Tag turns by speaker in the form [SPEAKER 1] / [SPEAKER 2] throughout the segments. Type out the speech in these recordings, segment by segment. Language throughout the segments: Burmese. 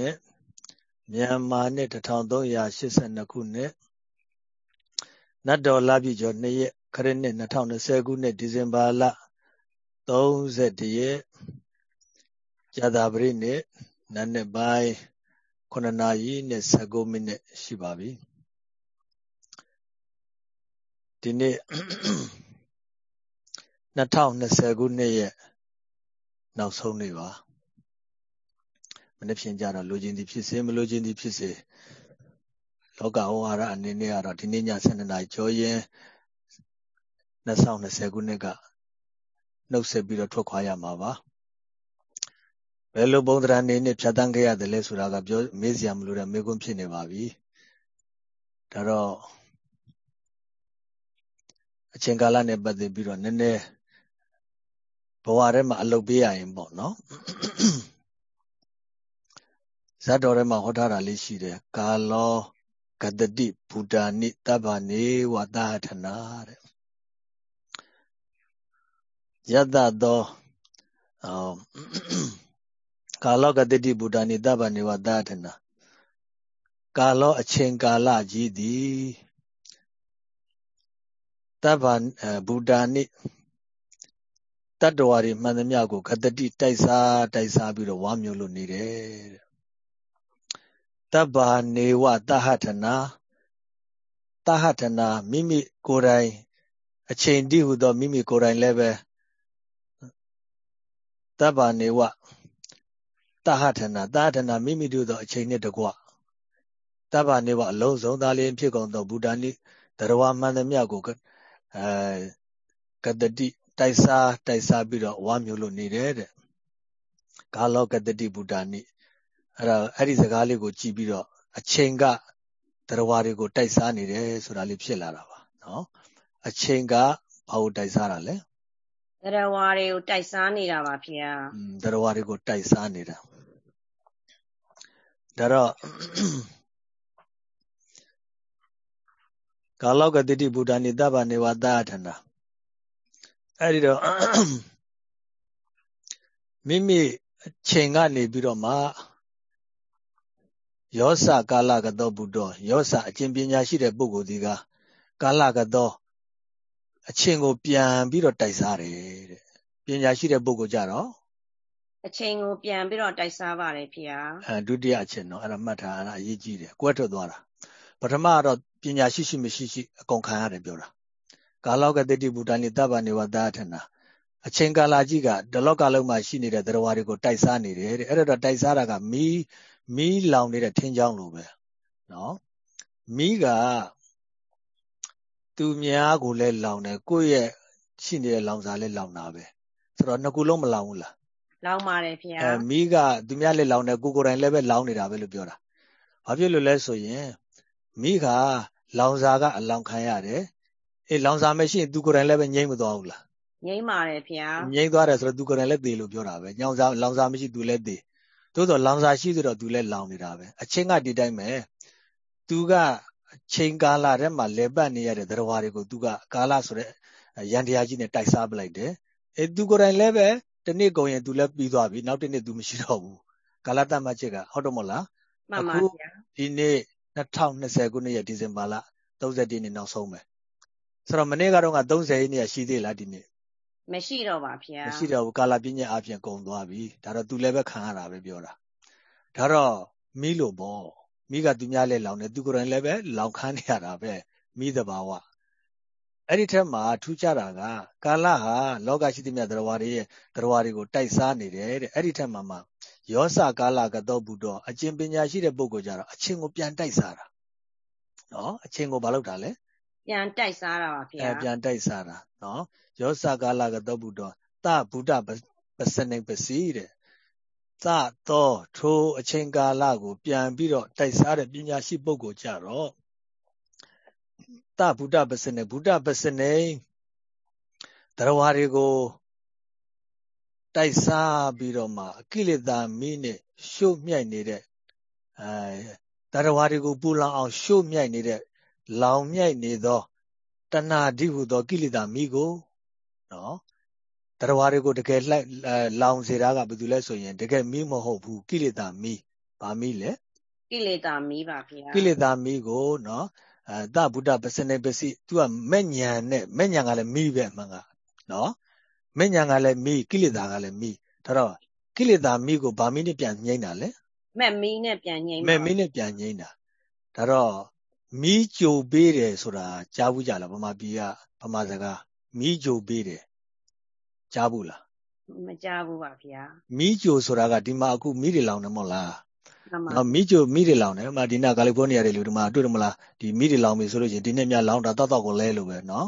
[SPEAKER 1] နှစ်မြန်မာနှစ်1382ခုနှစ်နတ်တော်လပြည့်ကျော်2ရက်ခရစ်နှစ်2020ခုနှစ်ဒီဇင်ဘာလ31ရက်ကြာသပတေးနေ့နတ်နှစ်ပိုင်း9နာရီနဲ့19မိနစ်ရှိပါပြီဒီနေ့2020ခုနှစ်ရဲ့နောက်ဆုံးနေ့ပါ မနေ့ဖြန်ကြတော့လိုချင်သည်ဖြစ်စေမလိုချင်သည်ဖြစ်စေလောကဝါရအနေနဲ့ကတော့ဒီနေ့ည7နာရီကျော်ရင်2020ခုနှစ်ကနှုတ်ဆက်ပြီးတော့ထွက်ခွာရမှာပါဘယ်လိုပုံသဏ္ဍာန်နေနဲ့ဖြတ်တန်းခဲ့ရတယ်လဲဆိုတာကပြောမေးစရာမလိုတဲ့မေးခွန်းဖြစ်နေပါပြီဒါတော့အချိန်ကာလနဲ့ပတ်သက်ပြီးတော့နည်းနည်းဘဝထဲမှာအလုပ်ပေးရရင်ပေါ့နော် ဇတ်တော်ထဲမှာဟောထားတာလေးရှိတယ်ကာလောဂတတိဘူတာနိတဗ္ဗနေဝသဟထနာတဲ့ယတသောကာလောကတတိဘူတာနိတဗ္ဗနေဝသဟထနာကာလောအချိန်ကာလကြီးသည်တဗ္ဗဘူတာနိတတ္တဝါတွေမှန်သမျှကိုဂတတိတိုက်စားတိုက်စားပြီးတော့ဝါမျိုးလို့နေတယ်တဲ့ တဗ္ဗာနေဝတဟထနာတဟထနာမိမိကိုယ်တိုင် အချိန်တည်းဟုသောမိမိကိုယ်တိုင်လည်းပဲတဗ္ဗာနေဝတဟထနာတဟထနာမိမိတို့သောအချိန်နှင့်တကွတဗ္ဗာနေဝအလုံးစုံသားလျင်ဖြစ်ကုန်သောဘုဒ္ဓနိတရဝမှန်သမျှကိုအဲကတတိတိုက်စားတိုက်စားပြီးတော့ဝါမျိုးလို့နေတယ်တဲ့ကာလောကတတိဘုဒ္ဓနိ အဲ့ဒါအဲ့ဒီစကားလေးကိုကြည့်ပြီးတော့အချိန်ကတရားဝါတွေကိုတိုက်စားနေတယ်ဆိုတာလေးဖြစ်လာတာပါနော်အချိန်ကဘာကိုတိုက်စားတာလဲ
[SPEAKER 2] တရားဝါတွေကိုတိုက်စားနေတာပါဖေ။
[SPEAKER 1] อืมတရားဝါတွေကိုတိုက်စားနေတာဒါတော့ကာလောကတိတိဗုဒ္ဓနိတဗ္ဗနေဝသာထနာအဲ့ဒီတော့မိမိအချိန်ကနေပြီးတော့မှ ယောစကာလကသောဘုဒ္ဓယောစအကျင့်ပညာရှိတဲ့ပုဂ္ဂိုလ်ဒီကကာလကသောအချင်းကိုပြန်ပြီးတော့တိုက်စားတယ်တဲ့ပညာရှိတဲ့ပုဂ္ဂိုလ်ကြတော့
[SPEAKER 2] အချင်းကိုပြန်ပြီးတော့တိုက်စားပါတယ်ဖေဟာ
[SPEAKER 1] အဲဒုတိယအချင်းတော့အဲ့ဒါမှတ်ထားအဲ့ဒါအရေးကြီးတယ်ကွဲထွက်သွားတာပထမကတော့ပညာရှိရှိမရှိရှိအကုန်ခံရတယ်ပြောတာကာလောကတတိဗုဒ္ဓနိတဗ္ဗနေဝသာထနာအချင်းကာလကြီးကဒလောကလုံးမှာရှိနေတဲ့တရားတွေကိုတိုက်စားနေတယ်တဲ့အဲ့တော့တိုက်စားတာကမီး မီးလောင်နေတဲ့ထင်းချောင်းလိုပဲနော်မီးကသူများကိုလည်းလောင်တယ်ကိုယ့်ရဲ့ရှိနေတဲ့လောင်စာလည်းလောင်တာပဲဆိုတော့နှစ်ခုလုံးမလောင်ဘူးလား
[SPEAKER 2] လောင်ပါတယ်ဖေအဲ
[SPEAKER 1] မီးကသူများလည်းလောင်တယ်ကိုကိုယ်တိုင်လည်းပဲလောင်နေတာပဲလို့ပြောတာဘာဖြစ်လို့လဲဆိုရင်မိခါလောင်စာကအလောင်ခံရတယ်အေးလောင်စာမရှိရင်သူကိုယ်တိုင်လည်းပဲငြိမ့်မသွားဘူးလား
[SPEAKER 2] ငြိမ့်ပါတယ်ဖေ
[SPEAKER 1] ငြိမ့်သွားတယ်ဆိုတော့သူကိုယ်တိုင်လည်းသေလို့ပြောတာပဲညောင်စာလောင်စာမရှိသူလည်းသေ သို့တော့လောင်စာရှိဆိုတော့သူလည်းလောင်နေတာပဲအချင်းကဒီတိုင်းပဲသူကအချိန်ကာလထဲမှာလေပတ်နေရတဲ့သရဝါတွေကိုသူကကာလဆိုတဲ့ရန်တရားကြီးနဲ့တိုက်စားပလိုက်တယ်အဲသူကိုယ်တိုင်လည်းပဲတနေ့ကုန်ရင်သူလည်းပြီးသွားပြီနောက်တစ်နေ့သူမရှိတော့ဘူးကာလတတ်မှတ်ချက်ကဟုတ်တော့မလား
[SPEAKER 2] မှန်ပါဗျာ
[SPEAKER 1] ဒီနေ့2020ခုနှစ်ရဲ့ဒီဇင်ဘာလ31ရက်နေ့နောက်ဆုံးပဲဆိုတော့မနေ့ကတော့က30ရက်နေ့ရှိသေးလားဒီနေ့
[SPEAKER 2] မရှိတော့ပါဗျာ
[SPEAKER 1] မရှိတော့ဘူးကာလပြည့်ညက်အပြင်ကုန်သွားပြီဒါတော့သူလည်းပဲခံရတာပဲပြောတာဒါတော့မီးလို့ပေါ့မိကသူများလဲလောင်တယ်သူကိုယ်တိုင်လည်းပဲလောင်ခန်းနေရတာပဲမိသဘာဝအဲ့ဒီထက်မှာထူးခြားတာကကာလဟာလောကရှိသမျှတရားဝါတွေရဲ့တရားဝါတွေကိုတိုက်စားနေတယ်တဲ့အဲ့ဒီထက်မှာမှယောစကာလကတော့ဘုဒ္ဓအကျင့်ပညာရှိတဲ့ပုဂ္ဂိုလ်ကြတော့အချင်းကိုပြန်တိုက်စားတာနော်အချင်းကိုမလုပ်တာလဲ
[SPEAKER 2] ပြန်တိုက်စားတာပါဗျာ
[SPEAKER 1] အဲပြန်တိုက်စားတာနော်ယောစကာလကတော့ဘုဒ္ဓသဗုဒ္ဓပစနိပစီတဲ့သသောထိုအချိန်ကာလကို ပြန်ပြီးတော့တိုက်စားတဲ့ပညာရှိပုဂ္ဂိုလ်ကြတော့တဗုဒ္ဓပစနေဗုဒ္ဓပစနေတရားဝါတွေကိုတိုက်စားပြီးတော့မှအကိလေသာမီးနဲ့ရှို့မြိုက်နေတဲ့အဲတရားဝါတွေကိုပူလောင်အောင်ရှို့မြိုက်နေတဲ့ လောင်မြိုက်နေသောတဏှာဓိဟုသောကိလေသာမီးကိုနော်တရားဝါတွေကိုတကယ်လှလောင်စေတာကဘာလို့လဲဆိုရင်တကယ်မီးမဟုတ်ဘူးကိလေသာမီးဗာမိလဲ
[SPEAKER 2] ကိလေသာမီးပါဗျာ
[SPEAKER 1] ကိလေသာမီးကိုနော်အဲသဗုဒ္ဓပစနေပစီ तू ကမဲ့ညာနဲ့မဲ့ညာကလည်းမီးပဲအမှန်ကနော်မဲ့ညာကလည်းမီးကိလေသာကလည်းမီးဒါတော့ကိလေသာမီးကိုဗာမိနဲ့ပြန်ငိမ့်တာလေ
[SPEAKER 2] မက်မီးနဲ့ပြန်ငိမ့်ပါ
[SPEAKER 1] မဲ့မီးနဲ့ပြန်ငိမ့်တာဒါတော့ မီးကြိုပေးတယ်ဆိုတာကြားဘူးကြလားဗမာပြည်ကဗမာစကားမီးကြိုပေးတယ်ကြားဘူးလား
[SPEAKER 2] မကြားဘူးပါဗျာ
[SPEAKER 1] မီးကြိုဆိုတာကဒီမှာအခုမီးတွေလောင်နေမဟုတ်လား
[SPEAKER 2] မှန်ပါ
[SPEAKER 1] နော်မီးကြိုမီးတွေလောင်တယ်မှာဒီနာကာလီဖိုးနီးယားတွေလူဒီမှာတွေ့တယ်မလားဒီမီးတွေလောင်ပြီဆိုလို့ရှိရင်ဒီနေ့ညလောင်တာတောက်တောက်ကိုလဲလို့ပဲနော်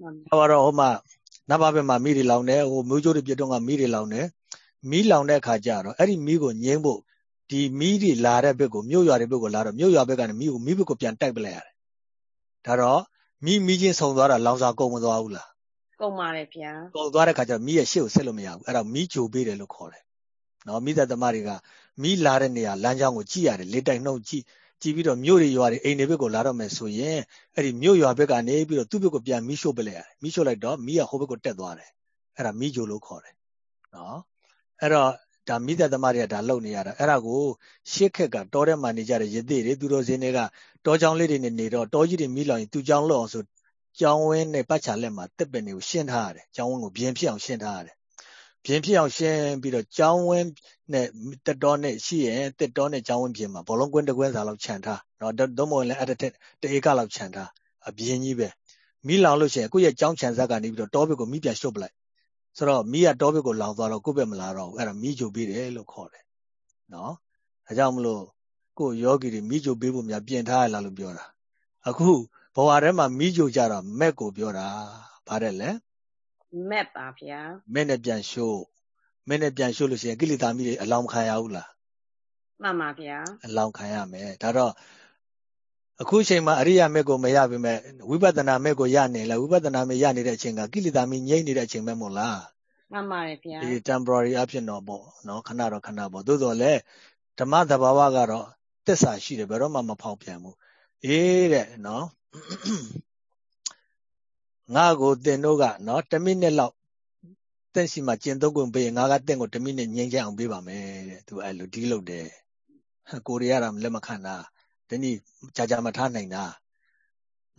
[SPEAKER 2] မှန်ပါ
[SPEAKER 1] ဟောတော့ဟိုမှာနတ်ဘာဘက်မှာမီးတွေလောင်တယ်ဟိုမျိုးကျိုးတွေပြတ်တော့ကမီးတွေလောင်တယ်မီးလောင်တဲ့အခါကျတော့အဲ့ဒီမီးကိုငြိမ်းဖို့ ဒီမီးတွေလာတဲ့ဘက်ကိုမြို့ရွာတွေဘက်ကိုလာတော့မြို့ရွာဘက်ကနေမီးကိုမီးဘက်ကိုပြန်တိုက်ပလိုက်ရတယ်ဒါတော့မီးမီးချင်းဆုံသွားတာလောင်စာကုန်မသွားဘူးလား
[SPEAKER 2] ကုန်ပါတယ်ဗျာ
[SPEAKER 1] ကုန်သွားတဲ့ခါကျတော့မီးရဲ့ရှေ့ကိုဆက်လို့မရဘူးအဲ့ဒါမီးကြိုပေးတယ်လို့ခေါ်တယ်နော်မိသက်သမားတွေကမီးလာတဲ့နေရာလမ်းကြောင်းကိုကြည့်ရတယ်လေတိုင်နှုတ်ကြည့်ကြည့်ပြီးတော့မြို့တွေရွာတွေအိမ်တွေဘက်ကိုလာတော့မယ်ဆိုရင်အဲ့ဒီမြို့ရွာဘက်ကနေပြီးတော့သူ့ဘက်ကိုပြန်မီးရှို့ပလိုက်ရတယ်မီးရှို့လိုက်တော့မီးကဟိုဘက်ကိုတက်သွားတယ်အဲ့ဒါမီးကြိုလို့ခေါ်တယ်နော်အဲ့တော့ ဒါမိသက်သမားတွေကဒါလုပ်နေရတာအဲ့ဒါကိုရှစ်ခက်ကတောထဲမှာနေကြတဲ့ရသေးတွေသူတော်စင်းတွေကတောချောင်းလေးတွေနဲ့နေတော့တောကြီးတွေမီးလောင်ရင်သူ့ချောင်းလောက်အောင်ဆိုကျောင်းဝင်းနဲ့ပတ်ချာလက်မှာတက်ပင်တွေကိုရှင်းထားရတယ်ကျောင်းဝင်းကိုပြင်းဖြစ်အောင်ရှင်းထားရတယ်ပြင်းဖြစ်အောင်ရှင်းပြီးတော့ကျောင်းဝင်းနဲ့တက်တော်နဲ့ရှိရင်တက်တော်နဲ့ကျောင်းဝင်းပြင်းမှာဘောလုံးကွင်းတစ်ကွင်းစာလောက်ခြံထားနော်ဒုံးမဝင်လည်းအဲ့တစ်တဧကလောက်ခြံထားအပြင်းကြီးပဲမီးလောင်လို့ရှိရင်ကိုယ့်ရဲ့ကျောင်းခြံဆက်ကနေပြီးတော့တောဘက်ကိုမီးပြန်ရှို့ပလိုက် ဆိုတော့မီးကတောဘက်ကိုလောင်သွားတော့ကိုယ့်ဘက်မလာတော့ဘူးအဲ့ဒါမီးကြိုပေးတယ်လို့ခေါ်တယ်နော်ဒါကြောင့်မလို့ကိုယောဂီတွေမီးကြိုပေးဖို့များပြင်ထားရလားလို့ပြောတာအခုဘဝထဲမှာမီးကြိုကြတာမက်ကိုပြောတာဗါတယ်လဲ
[SPEAKER 2] မက်ပါဗျာ
[SPEAKER 1] မက်နဲ့ပြန်ရှို့မက်နဲ့ပြန်ရှို့လို့ရှိရင်ကိလေသာမီးတွေအလောင်းခံရဘူးလား
[SPEAKER 2] မှန်ပါဗျာ
[SPEAKER 1] အလောင်းခံရမယ်ဒါတော့ အခုအချိန်မှာအရိယာမေကိုမရပါမဲ့ဝိပဿနာမေကိုရနေလဲဝိပဿနာမေရနေတဲ့အချိန်ကကိလေသာမီငြိမ့်နေတဲ့အချိန်ပဲမို့လား
[SPEAKER 2] မှန်ပါတယ်ဗျာ
[SPEAKER 1] ဒီ temporary အဖြစ်တော့ပေါ့နော်ခဏတော့ခဏပေါ့သို့တော်လည်းဓမ္မသဘာဝကတော့တစ္ဆာရှိတယ်ဘယ်တော့မှမဖောက်ပြန်ဘူးအေးတဲ့နော်ငါကိုတင်တို့ကနော်1မိနစ်လောက်တင့်စီမှာကျင်သုံးခွင့်ပေးရင်ငါကတင့်ကို1မိနစ်ငြိမ်းချမ်းအောင်ပေးပါမယ်တဲ့သူအဲ့လိုဒီလုပ်တယ်ကိုရီးယားကလက်မခံတာ ဒီနေ့ကြာကြာမထားနိုင်တာ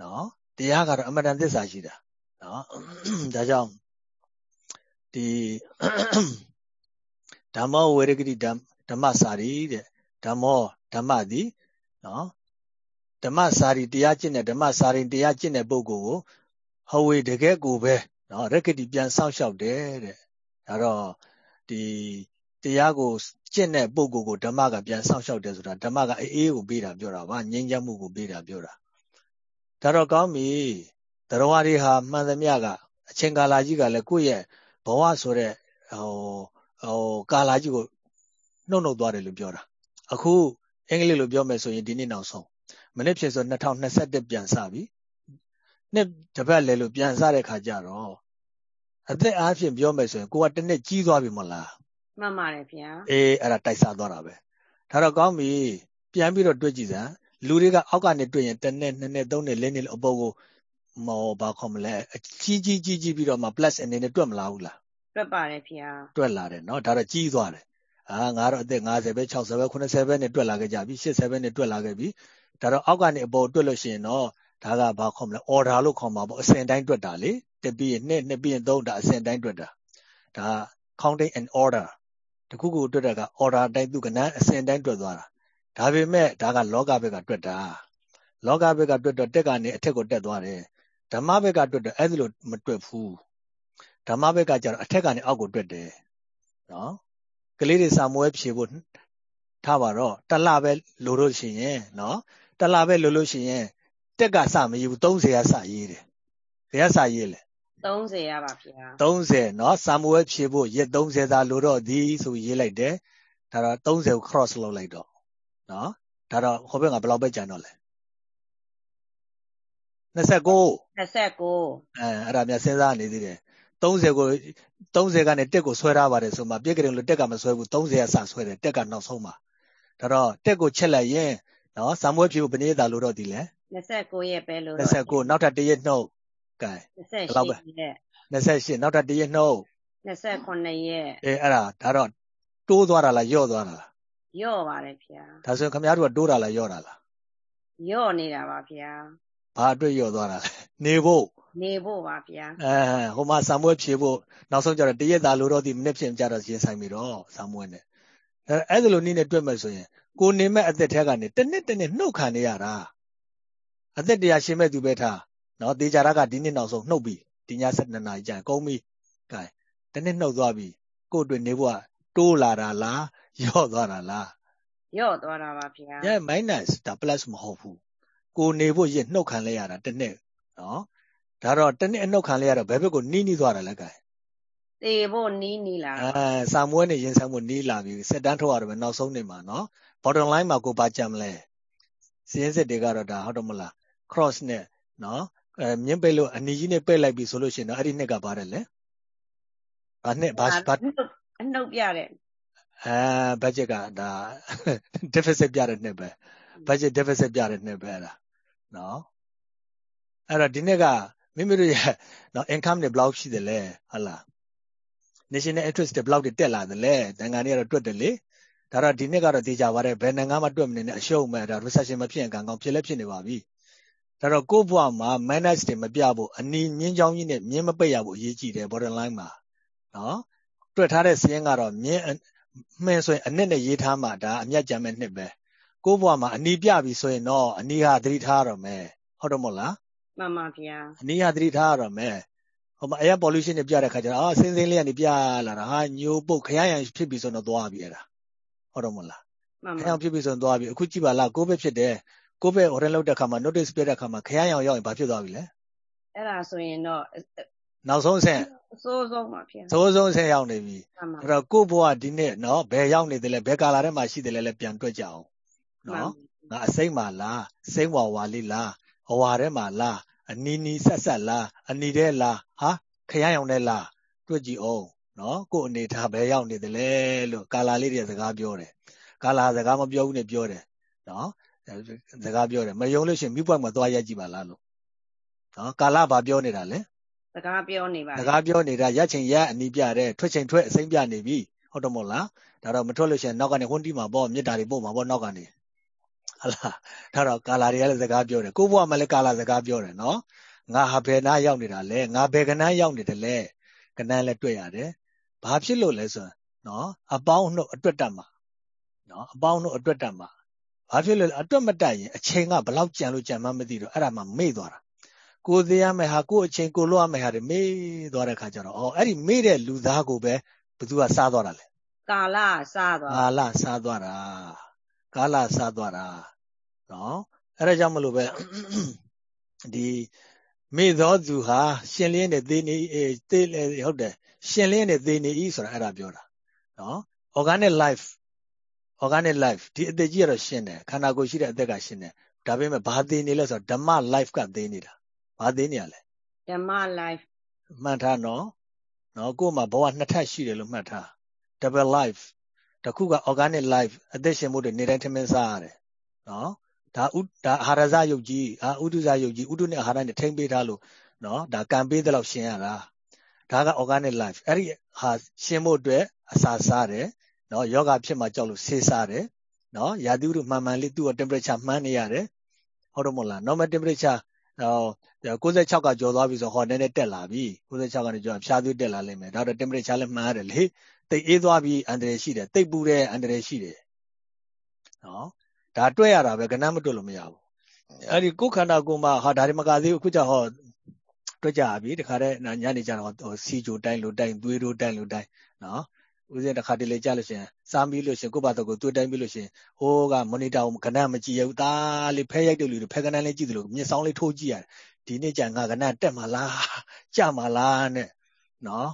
[SPEAKER 1] နော်တရားကတော့အမတန်သစ္စာရှိတာနော်ဒါကြောင့်ဒီဓမ္မောဝေရဂတိဓမ္မစာရီတဲ့ဓမ္မောဓမ္မသည်နော်ဓမ္မစာရီတရားကျင့်တဲ့ဓမ္မစာရင်တရားကျင့်တဲ့ပုဂ္ဂိုလ်ကိုဟဝေတကယ်ကိုပဲနော်ရက္ကတိပြန်စောင့်ရှောက်တယ်တဲ့ဒါတော့ဒီတရားကို ကျင့်တဲ့ပုဂ္ဂိုလ်ကိုဓမ္မကပြန်စောင့်ရှောက်တယ်ဆိုတာဓမ္မကအေးကိုပေးတာပြောတာပါငြိမ်းချမ်းမှုကိုပေးတာပြောတာဒါတော့ကောင်းပြီတရားဝါတွေဟာမှန်သမျှကအချိန်ကာလကြီးကလည်းကိုယ့်ရဲ့ဘဝဆိုတဲ့ဟိုဟိုကာလကြီးကိုနှုတ်နှုတ်သွားတယ်လို့ပြောတာအခုအင်္ဂလိပ်လိုပြောမယ်ဆိုရင်ဒီနေ့နောက်ဆုံးမနေ့ဖြစ်ဆို2021ပြန်စပြီနှစ်တစ်ပတ်လဲလို့ပြန်စတဲ့ခါကျတော့အသက်အားဖြင့်ပြောမယ်ဆိုရင်ကိုကတစ်နှစ်ကြီးသွားပြီမဟုတ်လား
[SPEAKER 2] မှန်ပါတယ်ဗျာ
[SPEAKER 1] အေးအဲ့ဒါတိုက်စားသွားတာပဲဒါတော့ကောင်းပြီပြန်ပြီးတော့တွေ့ကြည့်စမ်းလူတွေကအောက်ကနေတွေ့ရင်တစ်နဲ့နှစ်နဲ့သုံးနဲ့လေးနဲ့အပုပ်ကိုမောဘာခေါ်မလဲအကြီးကြီးကြီးကြီးပြီးတော့မှ plus အနေနဲ့တွေ့မလားဘူးလား
[SPEAKER 2] တွေ့ပါတယ်ဗျာ
[SPEAKER 1] တွေ့လာတယ်နော်ဒါတော့ကြီးသွားတယ်အာငါတော့အသက်50ပဲ60ပဲ80ပဲနဲ့တွေ့လာခဲ့ကြပြီ80ပဲနဲ့တွေ့လာခဲ့ပြီဒါတော့အောက်ကနေအပေါ်တွေ့လို့ရှိရင်တော့ဒါကဘာခေါ်မလဲ order လို့ခေါ်မှာပေါ့အစဉ်တိုင်းတွေ့တာလေတစ်ပြီးရင်နှစ်နှစ်ပြီးရင်သုံးဒါအစဉ်တိုင်းတွေ့တာဒါ counting and order တခုခုတွက်တာက order အတိုင်းသူကနန်းအစဉ်တိုင်းတွက်သွားတာဒါပေမဲ့ဒါကလောကဘက်ကတွက်တာလောကဘက်ကတွက်တော့တက်ကနေအထက်ကိုတက်သွားတယ်ဓမ္မဘက်ကတွက်တော့အဲ့ဒီလိုမတွက်ဘူးဓမ္မဘက်ကကျတော့အထက်ကနေအောက်ကိုတွက်တယ်နော်ကလေးတွေစာမွဲဖြေဖို့ထားပါတော့တလပဲလိုလို့ရှိရင်နော်တလပဲလိုလို့ရှိရင်တက်ကစမရေးဘူး30ကစရေးတယ်ဘယ်ကစရေးလဲ
[SPEAKER 2] 30ရပါဗျာ
[SPEAKER 1] 30เนาะစာမွဲဖြေဖို့ရက်30သာလိုတော့ဒီဆိုရေးလိုက်တယ်ဒါတော့30ကို cross လုပ်လိုက်တော့เนาะဒါတော့ဟိုဘက်ကဘယ်လောက်ပဲကျန်တော့လဲ29
[SPEAKER 2] 29
[SPEAKER 1] အဲအဲ့ဒါများစဉ်းစားနေသေးတယ်30ကို30ကနေတက်ကိုဆွဲထားပါတယ်ဆိုမှပြက်ကလေးလို့တက်ကမဆွဲဘူး30ကစဆွဲတယ်တက်ကနောက်ဆုံးမှာဒါတော့တက်ကိုချက်လိုက်ရင်နော်စာမွေးဖြူဘယ်နည်းသာလို့တော့ဒီလဲ
[SPEAKER 2] 29ရက်ပဲလို့
[SPEAKER 1] 29နောက်ထပ်တစ်ရက်နှုတ် ကဲ
[SPEAKER 2] 28ရက်
[SPEAKER 1] 28နောက်ထပ်တစ်ရက်နှုတ်
[SPEAKER 2] 29ရက်
[SPEAKER 1] အဲအဲ့ဒါဒါတော့တိုးသွားတာလားယော့သွားတာလား
[SPEAKER 2] ရော့ပါတယ်ဖေဟာ
[SPEAKER 1] ဒါဆိုရင်ခင်ဗျားတို့ကတိုးတာလားယော့တာလား
[SPEAKER 2] ရော့နေတာပါဖေဟာ
[SPEAKER 1] ဘာအတွက်ယော့သွားတာလဲနေဖို့
[SPEAKER 2] နေဖို့ပါဖေဟာ
[SPEAKER 1] အဲဟိုမှာစာမွေးဖြေဖို့နောက်ဆုံးကျတော့တရက်သားလို့တော့ဒီမိနစ်ဖြစ်ကြတော့ရင်ဆိုင်ပြီတော့စာမွေးနဲ့အဲအဲ့ဒါလိုနည်းနဲ့တွေ့မဲ့ဆိုရင်ကိုနေမဲ့အသက်ထဲကနေတစ်နှစ်တစ်နှစ်နှုတ်ခံနေရတာအသက်တရားရှင်မဲ့သူပဲထား နော်တေချာရကဒီနှစ်နောက်ဆုံးနှုတ်ပြီဒီည7နာရီကြာကုန်ပြီကဲတစ်နှစ်နှုတ်သွားပြီကို့အတွက်နေဖို့ကတိုးလာတာလားယော့သွားတာလား
[SPEAKER 2] ရော့သွားတာပါဖေဟာ
[SPEAKER 1] ည minus ဒါ plus မဟုတ်ဘူးကိုနေဖို့ရနှုတ်ခံလဲရတာတစ်နှစ်နော်ဒါတော့တစ်နှစ်အနှုတ်ခံလဲရတော့ဘယ်ဘက်ကိုနီးနီးသွားတာလဲကဲ
[SPEAKER 2] သေဖို့နီးနီးလာ
[SPEAKER 1] အဲ
[SPEAKER 2] တာ
[SPEAKER 1] စာမွေးနဲ့ရင်ဆိုင်မှုနီးလာပြီစက်တန်းထုတ်ရတော့မယ်နောက်ဆုံးနေမှာနော် bottom line မှာကိုပါကြမ်းမလဲစင်းစစ်တွေကတော့ဒါဟုတ်တော့မလား cross နဲ့နော် အဲမြင်းပိတ်လို့အနီကြီးနဲ့ပိတ်လိုက်ပြီဆိုလို့ရှိရင်တော့အဲ့ဒီနှစ်ကပါတယ်လေဘာနှစ်ဘာဘာ
[SPEAKER 2] အနှုတ်ပြတဲ့
[SPEAKER 1] အဲ budget ကဒါ deficit ပြတဲ့နှစ်ပဲ budget deficit ပြတဲ့နှစ်ပဲအဲ့ဒါနော်အဲ့တော့ဒီနှစ်ကမိမိတို့ရဲ့နော် income တွေဘယ်လောက်ရှိတယ်လဲဟုတ်လား national interest တွေဘယ်လောက်တွေတက်လာတယ်လဲနိုင်ငံတွေကတော့တွက်တယ်လေဒါတော့ဒီနှစ်ကတော့တေချာပါတယ်ဘယ်နိုင်ငံမှတွက်မနေနဲ့အရှုံးမဲ့ဒါ recession မဖြစ်ရင်ကံကောင်းဖြစ်လဲဖြစ်နေပါပြီ ဒါတော့ကိုယ့်ဘဝမှာ minus တွေမပြဖို့အနီမြင်းချောင်းကြီးနဲ့မြင်းမပိတ်ရဖို့အရေးကြီးတယ် bottom line မှာနော်တွက်ထားတဲ့စည်းရင်းကတော့မြင်းမှန်ဆိုရင်အနှစ်နဲ့ရေးထားမှဒါအမျက်ကြမ်းမဲ့နှစ်ပဲကိုယ့်ဘဝမှာအနီပြပြီဆိုရင်တော့အနီဟာသတိထားရတော့မယ်ဟုတ်တော့မဟုတ်လား
[SPEAKER 2] မှန်ပါဖေဟာ
[SPEAKER 1] အနီးဟာသတိထားရတော့မယ်ဟိုမှာ air pollution တွေပြတဲ့ခါကျတော့အာစင်းစင်းလေးကနေပြလာတာဟာညိုပုတ်ခရရန်ဖြစ်ပြီဆိုတော့သွားပြီအဲ့ဒါဟုတ်တော့မဟုတ်လား
[SPEAKER 2] မှန်
[SPEAKER 1] ခရ
[SPEAKER 2] ပါ
[SPEAKER 1] ရန်ဖြစ်ပြီဆိုတော့သွားပြီအခုကြည့်ပါလားကိုဗစ်ဖြစ်တယ် ကိုဗစ် orange လောက်တဲ့ခါမှာ notice ပြတဲ့ခါမှာခရရန်ရောက်ရင်ဘာဖြစ်သွားပြီလဲ
[SPEAKER 2] အဲ့ဒါဆိုရင်တော့
[SPEAKER 1] နောက်ဆုံးအဆင့်
[SPEAKER 2] အစိုးဆုံးပါဖေဟာ
[SPEAKER 1] သိုးဆုံးအဆင့်ရောက်နေပြီ
[SPEAKER 2] မှန်ပါ
[SPEAKER 1] အဲ့တော့ကိုယ့်ဘဝဒီနေ့နော်ဘယ်ရောက်နေတယ်လဲဘယ်ကာလာထဲမှာရှိတယ်လဲလဲပြန်တွက်ကြအောင်နော်ငါအစိမ့်မှာလားစိမ့်ဝါဝါလေးလားအဝါထဲမှာလားအနီးနီးဆက်ဆက်လားအနီတဲ့လားဟာခရမ်းရောင်တဲ့လားတွေ့ကြည့်အောင်နော်ကို့အနေထားဘယ်ရောက်နေတယ်လဲလို့ကာလာလေးတွေစကားပြောတယ်ကာလာစကားမပြောဘူးနဲ့ပြောတယ်နော် စကားပြောတယ်မယုံလို့ရှိရင်မိပွက်မှာသွားရက်ကြည့်ပါလားလို့နော်ကာလာဘာပြောနေတာလဲ
[SPEAKER 2] စကားပြောနေပါ
[SPEAKER 1] စကားပြောနေတာရက်ချိန်ရက်အနီးပြတယ်ထွက်ချိန်ထွက်အစိမ့်ပြနေပြီဟုတ်တယ်မို့လားဒါတော့မထွက်လို့ရှိရင်နောက်ကနေဟွန်းတီမှာပေါ့မြစ်တာတွေပို့မှာပေါ့နောက်ကနေဟလာဒါတော့ကာလာတွေကလည်းစကားပြောတယ်ကိုဘွားမှလည်းကာလာစကားပြောတယ်နော်ငါဟာဘယ်နာရောက်နေတာလဲငါဘယ်ကနန်းရောက်နေတယ်လဲကနန်းလည်းတွေ့ရတယ်ဘာဖြစ်လို့လဲဆိုရင်နော်အပေါင်းနှုတ်အတွက်တက်မှာနော်အပေါင်းနှုတ်အတွက်တက်မှာ ဘာဖြစ်လို့လဲအတွက်မတက်ရင်အချိန်ကဘယ်လောက်ကြံလို့ကြံမှမသိတော့အဲ့ဒါမှမေ့သွားတာကိုသေးရမယ်ဟာကိုအချိန်ကိုလွတ်ရမယ်ဟာတွေမေ့သွားတဲ့ခါကျတော့အော်အဲ့ဒီမေ့တဲ့လူသားကိုပဲဘသူကစားသွားတာလဲ
[SPEAKER 2] ကာလစားသွား
[SPEAKER 1] ကာလစားသွားတာကာလစားသွားတာနော်အဲ့ဒါကြောင့်မလို့ပဲဒီမေသောသူဟာရှင်လင်းနဲ့သေနေအေးသေဟုတ်တယ်ရှင်လင်းနဲ့သေနေဤဆိုတာအဲ့ဒါပြောတာနော် organic life organic life ဒီအသက်ကြီးကတော့ရှင်းတယ်ခန္ဓာကိုယ်ရှိတဲ့အသက်ကရှင်းတယ်ဒါပေမဲ့ဘာသေနေလဲဆိုတော့ဓမ္မ life ကသေနေတာဘာသေနေရလဲ
[SPEAKER 2] ဓမ္မ life
[SPEAKER 1] မှတ်ထားနော်နော်ကိုယ်မှာဘဝနှစ်ထပ်ရှိတယ်လို့မှတ်ထား double life တခုက organic life အသက်ရှင်မှုတွေနေတိုင်းထမင်းစားရတယ်နော်ဒါဥဒါအာဟာရဇယုတ်ကြီးအာဥဒုဇယုတ်ကြီးဥဒုနဲ့အာဟာရနဲ့ထိမ့်ပေးထားလို့နော်ဒါကံပေးတဲ့လောက်ရှင်ရတာဒါက organic life အဲ့ဒီဟာရှင်ဖို့အတွက်အစာစားတယ် နော်ယောဂဖြစ်မှကြောက်လို့ဆေးစားတယ်နော်ရာသီဥတုမှန်မှန်လေးသူ့ temperature မှန်းနေရတယ်ဟုတ်တော့မဟုတ်လား normal temperature ဟော96ကကျော်သွားပြီဆိုဟောနည်းနည်းတက်လာပြီ96ကနေကျော်ဖြားသွေးတက်လာလိမ့်မယ်ဒါတော့ temperature လည်းမှန်းရတယ်လေတိတ်အေးသွားပြီအန္တရာယ်ရှိတယ်တိတ်ပူတဲ့အန္တရာယ်ရှိတယ်နော်ဒါတွက်ရတာပဲကဏ္ဍမတွက်လို့မရဘူးအဲ့ဒီကိုယ်ခန္ဓာကိုယ်မှာဟာဒါတွေမကသေးဘူးအခုကျဟောတွက်ကြပြီတခါတည်းညနေကျတော့စီဂျိုတိုင်းလို့တိုင်းသွေးတို့တိုင်းလို့တိုင်းနော် ဦးဇင်းတစ်ခါတလေကြလို့ရှင်စားပြီးလို့ရှင်ကိုယ့်ဘာတော့ကိုသွေးတိုင်းပြီးလို့ရှင်ဟိုးကမော်နီတာကိုကဏ္ဍမကြည့်ရဘူးဒါလေးဖဲရိုက်တဲ့လူတွေဖဲကဏ္ဍလေးကြည့်တယ်လို့မျက်စောင်းလေးထိုးကြည့်ရတယ်ဒီနေ့ကျငါကဏ္ဍတက်မှာလားကြမှာလားနဲ့နော်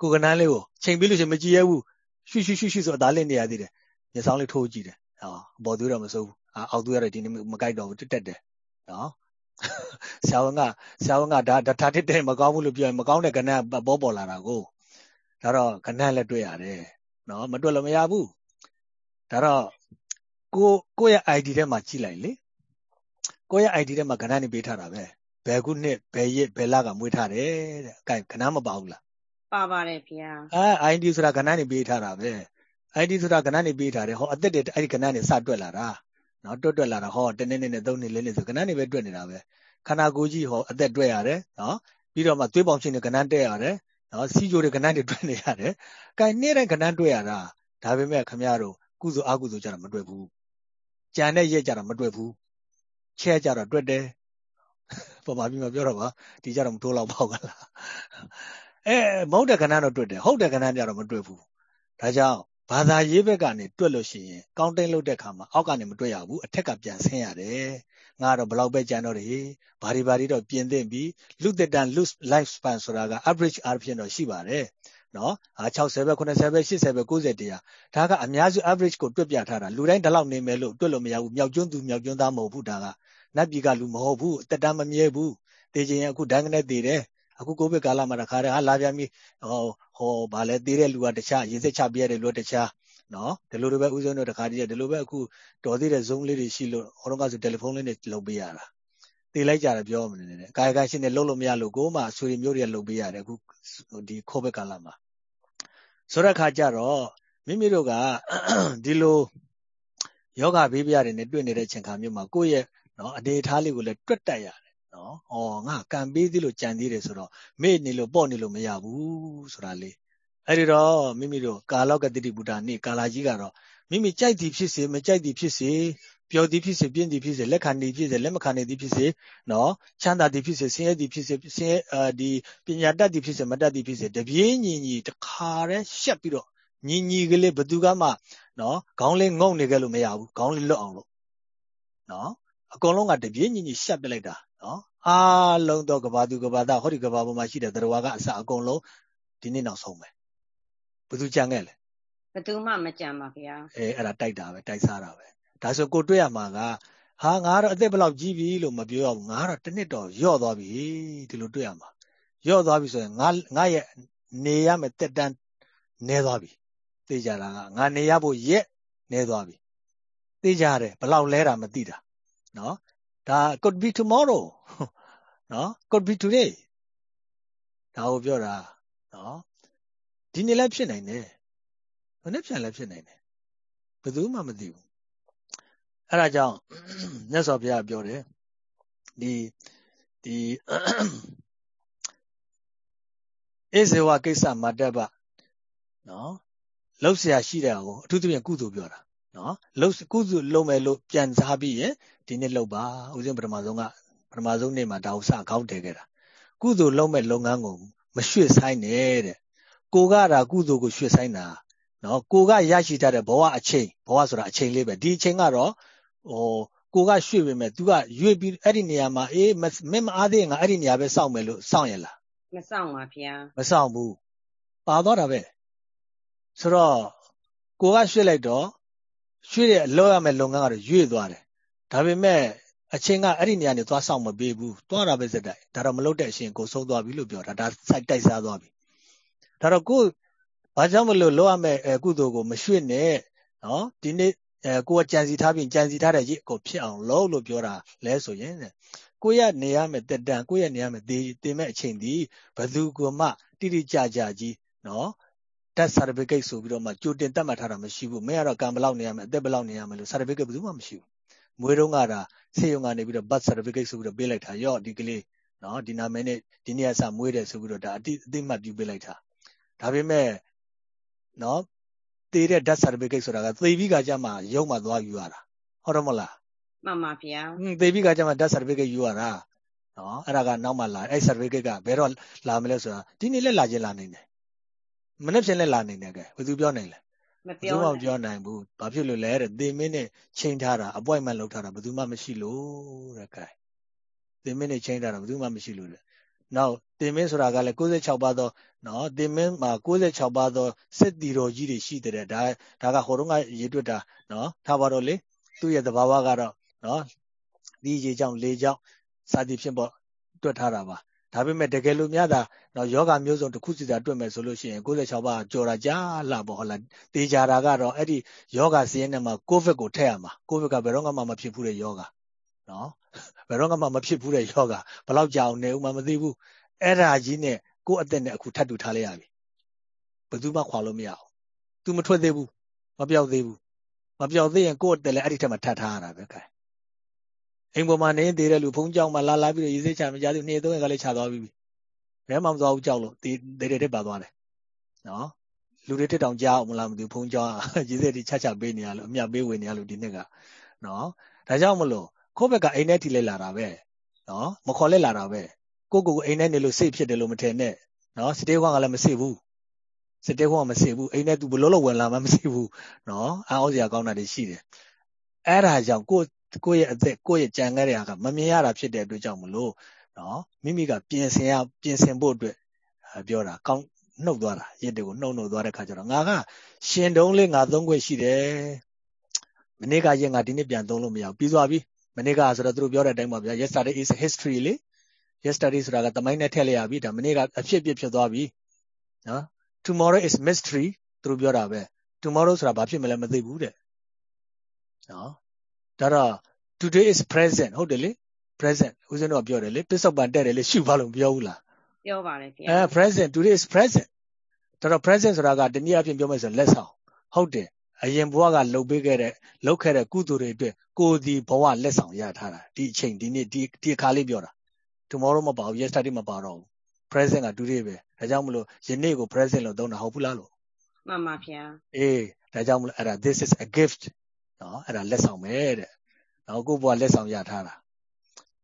[SPEAKER 1] ကိုကဏ္ဍလေးကိုချိန်ပြီးလို့ရှင်မကြည့်ရဘူးရွှွှွှွှွှဆိုအသားလင့်နေရသေးတယ်မျက်စောင်းလေးထိုးကြည့်တယ်ဟောဘော်သွေးတော့မစိုးဘူးအောက်သွေးရတော့ဒီနေ့မကြိုက်တော့ဘူးတက်တက်တယ်နော်ဆရာဝန်ကဆရာဝန်ကဒါဒါတစ်တဲ့မကောင်းဘူးလို့ပြောရင်မကောင်းတဲ့ကဏ္ဍပေါ်ပေါ်လာတာကို ဒါတော့ကဏ္ဍလည်းတွေ့ရတယ်နော်မတွေ့လို့မရဘူးဒါတော့ကိုကိုရဲ့ ID ထဲမှာကြည့်လိုက်လေကိုရဲ့ ID ထဲမှာကဏ္ဍနေပေးထားတာပဲဘယ်ခုနှစ်ဘယ်ရက်ဘယ်လကမွေးထားတယ်တဲ့အဲကဏ္ဍမပါဘူးလား
[SPEAKER 2] ပါပါတယ်ဖေဟာ
[SPEAKER 1] အဲ ID ဆိုတာကဏ္ဍနေပေးထားတာပဲ ID ဆိုတာကဏ္ဍနေပေးထားတယ်ဟောအသက်တွေအဲ့ဒီကဏ္ဍနေစတွက်လာတာနော်တွက်တွက်လာတာဟောတနေ့နေ့နဲ့သုံးနေ့လေးနေ့ဆိုကဏ္ဍနေပဲတွက်နေတာပဲခန္ဓာကိုယ်ကြီးဟောအသက်တွက်ရတယ်နော်ပြီးတော့မှသွေးပေါင်ချင်းတဲ့ကဏ္ဍတက်ရတယ် နော်စီဂျိုတဲ့ကဏ္ဍတွေတွက်နေရတယ်။ကဲနေ့တိုင်းကဏ္ဍတွက်ရတာဒါပေမဲ့ခမရတို့ကုသိုလ်အကုသိုလ်ကြတာမတွက်ဘူး။ကြံတဲ့ရက်ကြတာမတွက်ဘူး။ချဲကြတော့တွက်တယ်။ပေါ်မှာပြီးမှပြောတော့ပါဒီကြတော့မတိုးတော့ပေါ့ကလား။အဲမဟုတ်တဲ့ကဏ္ဍတော့တွက်တယ်ဟုတ်တဲ့ကဏ္ဍကြတော့မတွက်ဘူး။ဒါကြောင့် ဘာသာရေးဘက်ကနေတွက်လို့ရှိရင်ကောင်းတိန်လုပ်တဲ့ခါမှာအောက်ကနေမတွက်ရဘူးအထက်ကပြန်ဆင်းရတယ်ငါတော့ဘလောက်ပဲကြံတော့တယ်ဘာဒီဘာဒီတော့ပြင်သင့်ပြီလူသက်တမ်း loose life span ဆိုတာက average အားဖြင့်တော့ရှိပါတယ်နော်အာ60ပဲ90ပဲ80ပဲ90တရားဒါကအများစု average ကိုတွက်ပြထားတာလူတိုင်းဒီလောက်နေမယ်လို့တွက်လို့မရဘူးမြောက်ကျွန်းသူမြောက်ကျွန်းသားမဟုတ်ဘူးဒါကနတ်ပြည်ကလူမဟုတ်ဘူးအသက်တမ်းမမြဲဘူးတေခြင်းအခုဒိုင်းကနေတည်တယ် အခုကိုဗစ်ကာလမှာတခါတည်းဟာလာပြန်ပြီဟောဟောဗာလဲတည်တဲ့လူကတခြားရေစက်ချပြရတဲ့လူကတခြားနော်ဒီလိုလိုပဲဦးဇင်းတို့တခါတည်းဒီလိုပဲအခုတော်သေးတဲ့ zone လေးတွေရှိလို့ဟောတော့ကဆိုတယ်လီဖုန်းလေးနဲ့လုပ်ပေးရတာတည်လိုက်ကြတယ်ပြောမနေနဲ့ကာယကရှင်းနဲ့လုံးလို့မရလို့ကိုမှဆွေမျိုးတွေကလုပ်ပေးရတယ်အခုဒီခိုးဘက်ကာလမှာဆိုတဲ့ခါကျတော့မိမိတို့ကဒီလိုယောဂဘေးပြတွေနဲ့တွေ့နေတဲ့ချိန်ခါမျိုးမှာကိုယ့်ရဲ့နော်အနေထားလေးကိုလည်းတွက်တက်ရတယ် နော်။အော်ငါကံပေးသေးလို့ကြံသေးတယ်ဆိုတော့မေ့နေလို့ပေါ့နေလို့မရဘူးဆိုတာလေးအဲ့ဒီတော့မိမိတို့ကာလောကတိတိဗုဒ္ဓနေ့ကာလာကြီးကတော့မိမိကြိုက်သည်ဖြစ်စေမကြိုက်သည်ဖြစ်စေပျော်သည်ဖြစ်စေပြင်းသည်ဖြစ်စေလက်ခံသည်ဖြစ်စေလက်မခံသည်ဖြစ်စေနော်ချမ်းသာသည်ဖြစ်စေဆင်းရဲသည်ဖြစ်စေဆင်းရဲအာဒီပညာတတ်သည်ဖြစ်စေမတတ်သည်ဖြစ်စေတပြေးညီညီတခါတည်းရှက်ပြီးတော့ညီညီကလေးဘသူကမှနော်ခေါင်းလေးငုံနေကြလို့မရဘူးခေါင်းလေးလွတ်အောင်လို့နော်အကုန်လုံးကတပြေးညီညီရှက်ပလိုက်တာ နော်အားလုံးတော့ကဘာသူကဘာသားဟောဒီကဘာပေါ်မှာရှိတဲ့တရားကအစအကုန်လုံးဒီနေ့နောက်ဆုံးပဲဘသူကြံခဲ့လဲ
[SPEAKER 2] ဘသူမှမကြံပါဗျာ
[SPEAKER 1] အဲအဲ့ဒါတိုက်တာပဲတိုက်စားတာပဲဒါဆိုကိုတွေ့ရမှာကဟာငါတော့အသက်ဘယ်လောက်ကြီးပြီလို့မပြောရဘူးငါတော့တစ်နှစ်တော့ယော့သွားပြီဒီလိုတွေ့ရမှာယော့သွားပြီဆိုရင်ငါငါရဲ့နေရမယ်တက်တန်းနေသွားပြီသိကြတာကငါနေရဖို့ရက်နေသွားပြီသိကြတယ်ဘလောက်လဲတာမသိတာနော် ဒါ could be tomorrow နော် could be today ဒါကိုပြောတာနော်ဒီနေ့လည်းဖြစ်နိုင်တယ်မနေ့ပြန်လည်းဖြစ်နိုင်တယ်ဘယ်သူမှမသိဘူးအဲ့ဒါကြောင့်မြတ်စွာဘုရားပြောတယ်ဒီဒီဧဇေဝကိစ္စမတ္တပနော်လှုပ်ရှားရှိတဲ့အောင်အထူးသဖြင့်ကုသိုလ်ပြောတာ နော်လှုပ်ကုသိုလ်လုပ်မယ်လို့ပြန်စားပြီးရင်ဒီနေ့လှုပ်ပါဦးဇင်းပထမဆုံးကပထမဆုံးနေ့မှာဒါဥစခေါင်းတည်ခဲ့တာကုသိုလ်လုပ်မဲ့လုပ်ငန်းကိုမရွှေ့ဆိုင်နဲ့တဲ့ကိုကတာကုသိုလ်ကိုရွှေ့ဆိုင်တာနော်ကိုကရရှိထားတဲ့ဘဝအချိန်ဘဝဆိုတာအချိန်လေးပဲဒီအချိန်ကတော့ဟိုကိုကရွှေ့ပေမဲ့ तू ကရွေ့ပြီးအဲ့ဒီနေရာမှာအေးမင်းမအားသေးငါအဲ့ဒီနေရာပဲစောင့်မယ်လို့စောင့်ရလား
[SPEAKER 2] မစောင့်ပါဗျာ
[SPEAKER 1] မစောင့်ဘူးပါတော့တာပဲဆိုတော့ကိုကရွှေ့လိုက်တော့ ရွှေ့တဲ့အလောက်ရမယ့်လုပ်ငန်းကတော့ရွေ့သွားတယ်ဒါပေမဲ့အချင်းကအဲ့ဒီနေရာနေသွားဆောင်မပေးဘူးသွားတာပဲစက်တိုက်ဒါတော့မလုပ်တဲ့အရှင်ကိုဆုံးသွားပြီလို့ပြောတာဒါစိုက်တိုက်စားသွားပြီဒါတော့ကိုဘာကြောင့်မလို့လောက်ရမယ့်ကုသိုလ်ကိုမရွှေ့နဲ့နော်ဒီနေ့အဲကိုကကြံစီထားပြီးကြံစီထားတဲ့ရစ်ကိုဖြစ်အောင်လုပ်လို့ပြောတာလဲဆိုရင်ကိုရနေရမယ်တက်တန်ကိုရနေရမယ်တေးတင်မဲ့အချိန်ဒီဘသူကမှတိတိကျကျကြီးနော် တက် certificate ဆိုပြီးတော့မှကြိုတင်တတ်မှတ်ထားတာမရှိဘူးမင်းကတော့ကံဘလောက်နေရမယ်အသက်ဘလောက်နေရမယ်လို့ certificate ဘယ်သူမှမရှိဘူးမွေးတုန်းကဒါဆေးရုံကနေပြီးတော့ birth certificate ဆိုပြီးတော့ပေးလိုက်တာရော့ဒီကလေးနော်ဒီနာမည်နဲ့ဒီနေ့အစမွေးတယ်ဆိုပြီးတော့ဒါအတိအသိမှတ်ပြုပေးလိုက်တာဒါပေမဲ့နော်သေတဲ့ death certificate ဆိုတာကသေပြီးကကြမှာရုံမှသွားယူရတာဟုတ်တော့မလား
[SPEAKER 2] မှန်ပါဗျာ
[SPEAKER 1] ဟင်းသေပြီးကကြမှာ death certificate ယူရတာနော်အဲ့ဒါကနောက်မှလာအဲ့ certificate ကဘယ်တော့လာမလဲဆိုတာဒီနေ့လည်းလာခြင်းလာနိုင်တယ် မနေ့ဖြန်လည်းလာနိုင်တယ်ကဲဘယ်သူပြောနိုင်လဲ
[SPEAKER 2] မပြော
[SPEAKER 1] နိုင်ဘူးပြောနိုင်ဘူးဘာဖြစ်လို့လဲတဲ့သေမင်းနဲ့ချိန်ထားတာ appointment လုပ်ထားတာဘယ်သူမှမရှိလို့တဲ့ကဲသေမင်းနဲ့ချိန်ထားတာဘယ်သူမှမရှိလို့တဲ့နောက်တင်မင်းဆိုတာကလည်း96ပါးသောနော်တင်မင်းမှာ96ပါးသောစစ်တီတော်ကြီးတွေရှိတဲ့ဒါဒါကဟိုတုန်းကရေးတွက်တာနော်ထားပါတော့လေသူ့ရဲ့သဘာဝကတော့နော်ဒီရေကြောင့်လေကြောင့်စသည်ဖြင့်ပေါ့တွက်ထားတာပါ ဒါပေမဲ့တကယ်လို့များတာတော့ယောဂမျိုးစုံတစ်ခုစီတာတွက်မယ်ဆိုလို့ရှိရင်96ပါးကြော်တာကြားလာပေါ့ဟုတ်လားတေချာတာကတော့အဲ့ဒီယောဂစီးရင်ထဲမှာကိုဗစ်ကိုထည့်ရမှာကိုဗစ်ကဘယ်တော့မှမဖြစ်ဘူးတဲ့ယောဂနော်ဘယ်တော့မှမဖြစ်ဘူးတဲ့ယောဂဘယ်လောက်ကြာအောင်နေဦးမှမသိဘူးအဲ့ဒါကြီးနဲ့ကိုယ့်အသက်နဲ့အခုထပ်တူထားလိုက်ရပြီဘယ်သူမှခွာလို့မရအောင် तू မထွက်သေးဘူးပြောက်သေးဘူးမပြောက်သေးရင်ကိုယ့်တယ်လည်းအဲ့ဒီထက်မှထပ်ထားရတာပဲခိုင် အိမ်ပေါ်မှာနေသေးတယ်လူဖုံးကြောင်မှလာလာပြီးတော့ရေးစိတ်ချမကြသေးဘူးနေ့သုံးရက်ကလေးခြာသွားပြီးပြီဘယ်မှမသွားဘူးကြောက်လို့တေးတေးတဲ့ပါသွားတယ်နော်လူတွေတက်တောင်ကြားအောင်မလားမသိဘူးဖုံးကြောင်ရေးစိတ်တွေချချပေးနေရလို့အမြပေးဝင်နေရလို့ဒီနှစ်ကနော်ဒါကြောင့်မလို့ကိုယ့်ဘက်ကအိမ်ထဲထိလဲလာတာပဲနော်မခေါ်လဲလာတာပဲကိုကိုကိုအိမ်ထဲနေလို့စိတ်ဖြစ်တယ်လို့မထင်နဲ့နော်စတေးခွန်ကလည်းမစိဘူးစတေးခွန်ကမစိဘူးအိမ်ထဲသူဘလို့လို့ဝင်လာမှမစိဘူးနော်အောင်းစရာကောင်းတာတွေရှိတယ်အဲ့ဒါကြောင့်ကို ကိုရဲ့အသက်ကိုရဲ့ကြံခဲ့တဲ့ဟာကမမြင်ရတာဖြစ်တဲ့အတွက်ကြောင့်မလို့နော်မိမိကပြင်ဆင်ရပြင်ဆင်ဖို့အတွက်ပြောတာကောင်းနှုတ်သွားတာရစ်တွေကိုနှုတ်နှုတ်သွားတဲ့ခါကျတော့ငါကရှင်တုံးလေးငါသုံးခွင့်ရှိတယ်မနေ့ကရက်ငါဒီနေ့ပြန်သုံးလို့မရဘူးပြီးသွားပြီမနေ့ကဆိုတော့သူတို့ပြောတဲ့အတိုင်းပါဗျာ yesterday is history လေ yesterday ဆိုတာကတမိုင်းနဲ့ထည့်လိုက်ရပြီဒါမနေ့ကအဖြစ်ဖြစ်ဖြစ်သွားပြီနော် tomorrow is mystery သူတို့ပြောတာပဲ tomorrow ဆိုတာဘာဖြစ်မလဲမသိဘူးတဲ့နော် ဒါတော့ today is present ဟုတ်တယ်လေ present ဦးဇင်းတို့ကပြောတယ်လေပစ္စုပန်တက်တယ်လေရှုပါလို့ပြောဘူးလား
[SPEAKER 2] ပြောပါတယ်ခင်ဗျ
[SPEAKER 1] အဲ present today is present ဒါတော့ present ဆိုတာကတနည်းအားဖြင့်ပြောမယ်ဆိုလက်ဆောင်ဟုတ်တယ်အရင်ဘဝကလှုပ်ပေးခဲ့တဲ့လှုပ်ခဲ့တဲ့ကုသိုလ်တွေအတွက်ကိုယ်ဒီဘဝလက်ဆောင်ရထားတာဒီအချိန်ဒီနေ့ဒီဒီအခါလေးပြောတာ tomorrow မပါဘူး yesterday မပါတော့ဘူး present က today ပဲဒါကြောင့်မလို့ယနေ့ကို present လို့သုံးတာဟုတ်ဘူးလားလို့
[SPEAKER 2] မှန်ပါဗျာ
[SPEAKER 1] အေးဒါကြောင့်မလို့အဲ့ဒါ this is a gift နော်အဲ့ဒါလက်ဆောင်ပဲတဲ့နော်ကိုဘဝလက်ဆောင်ရထားတာ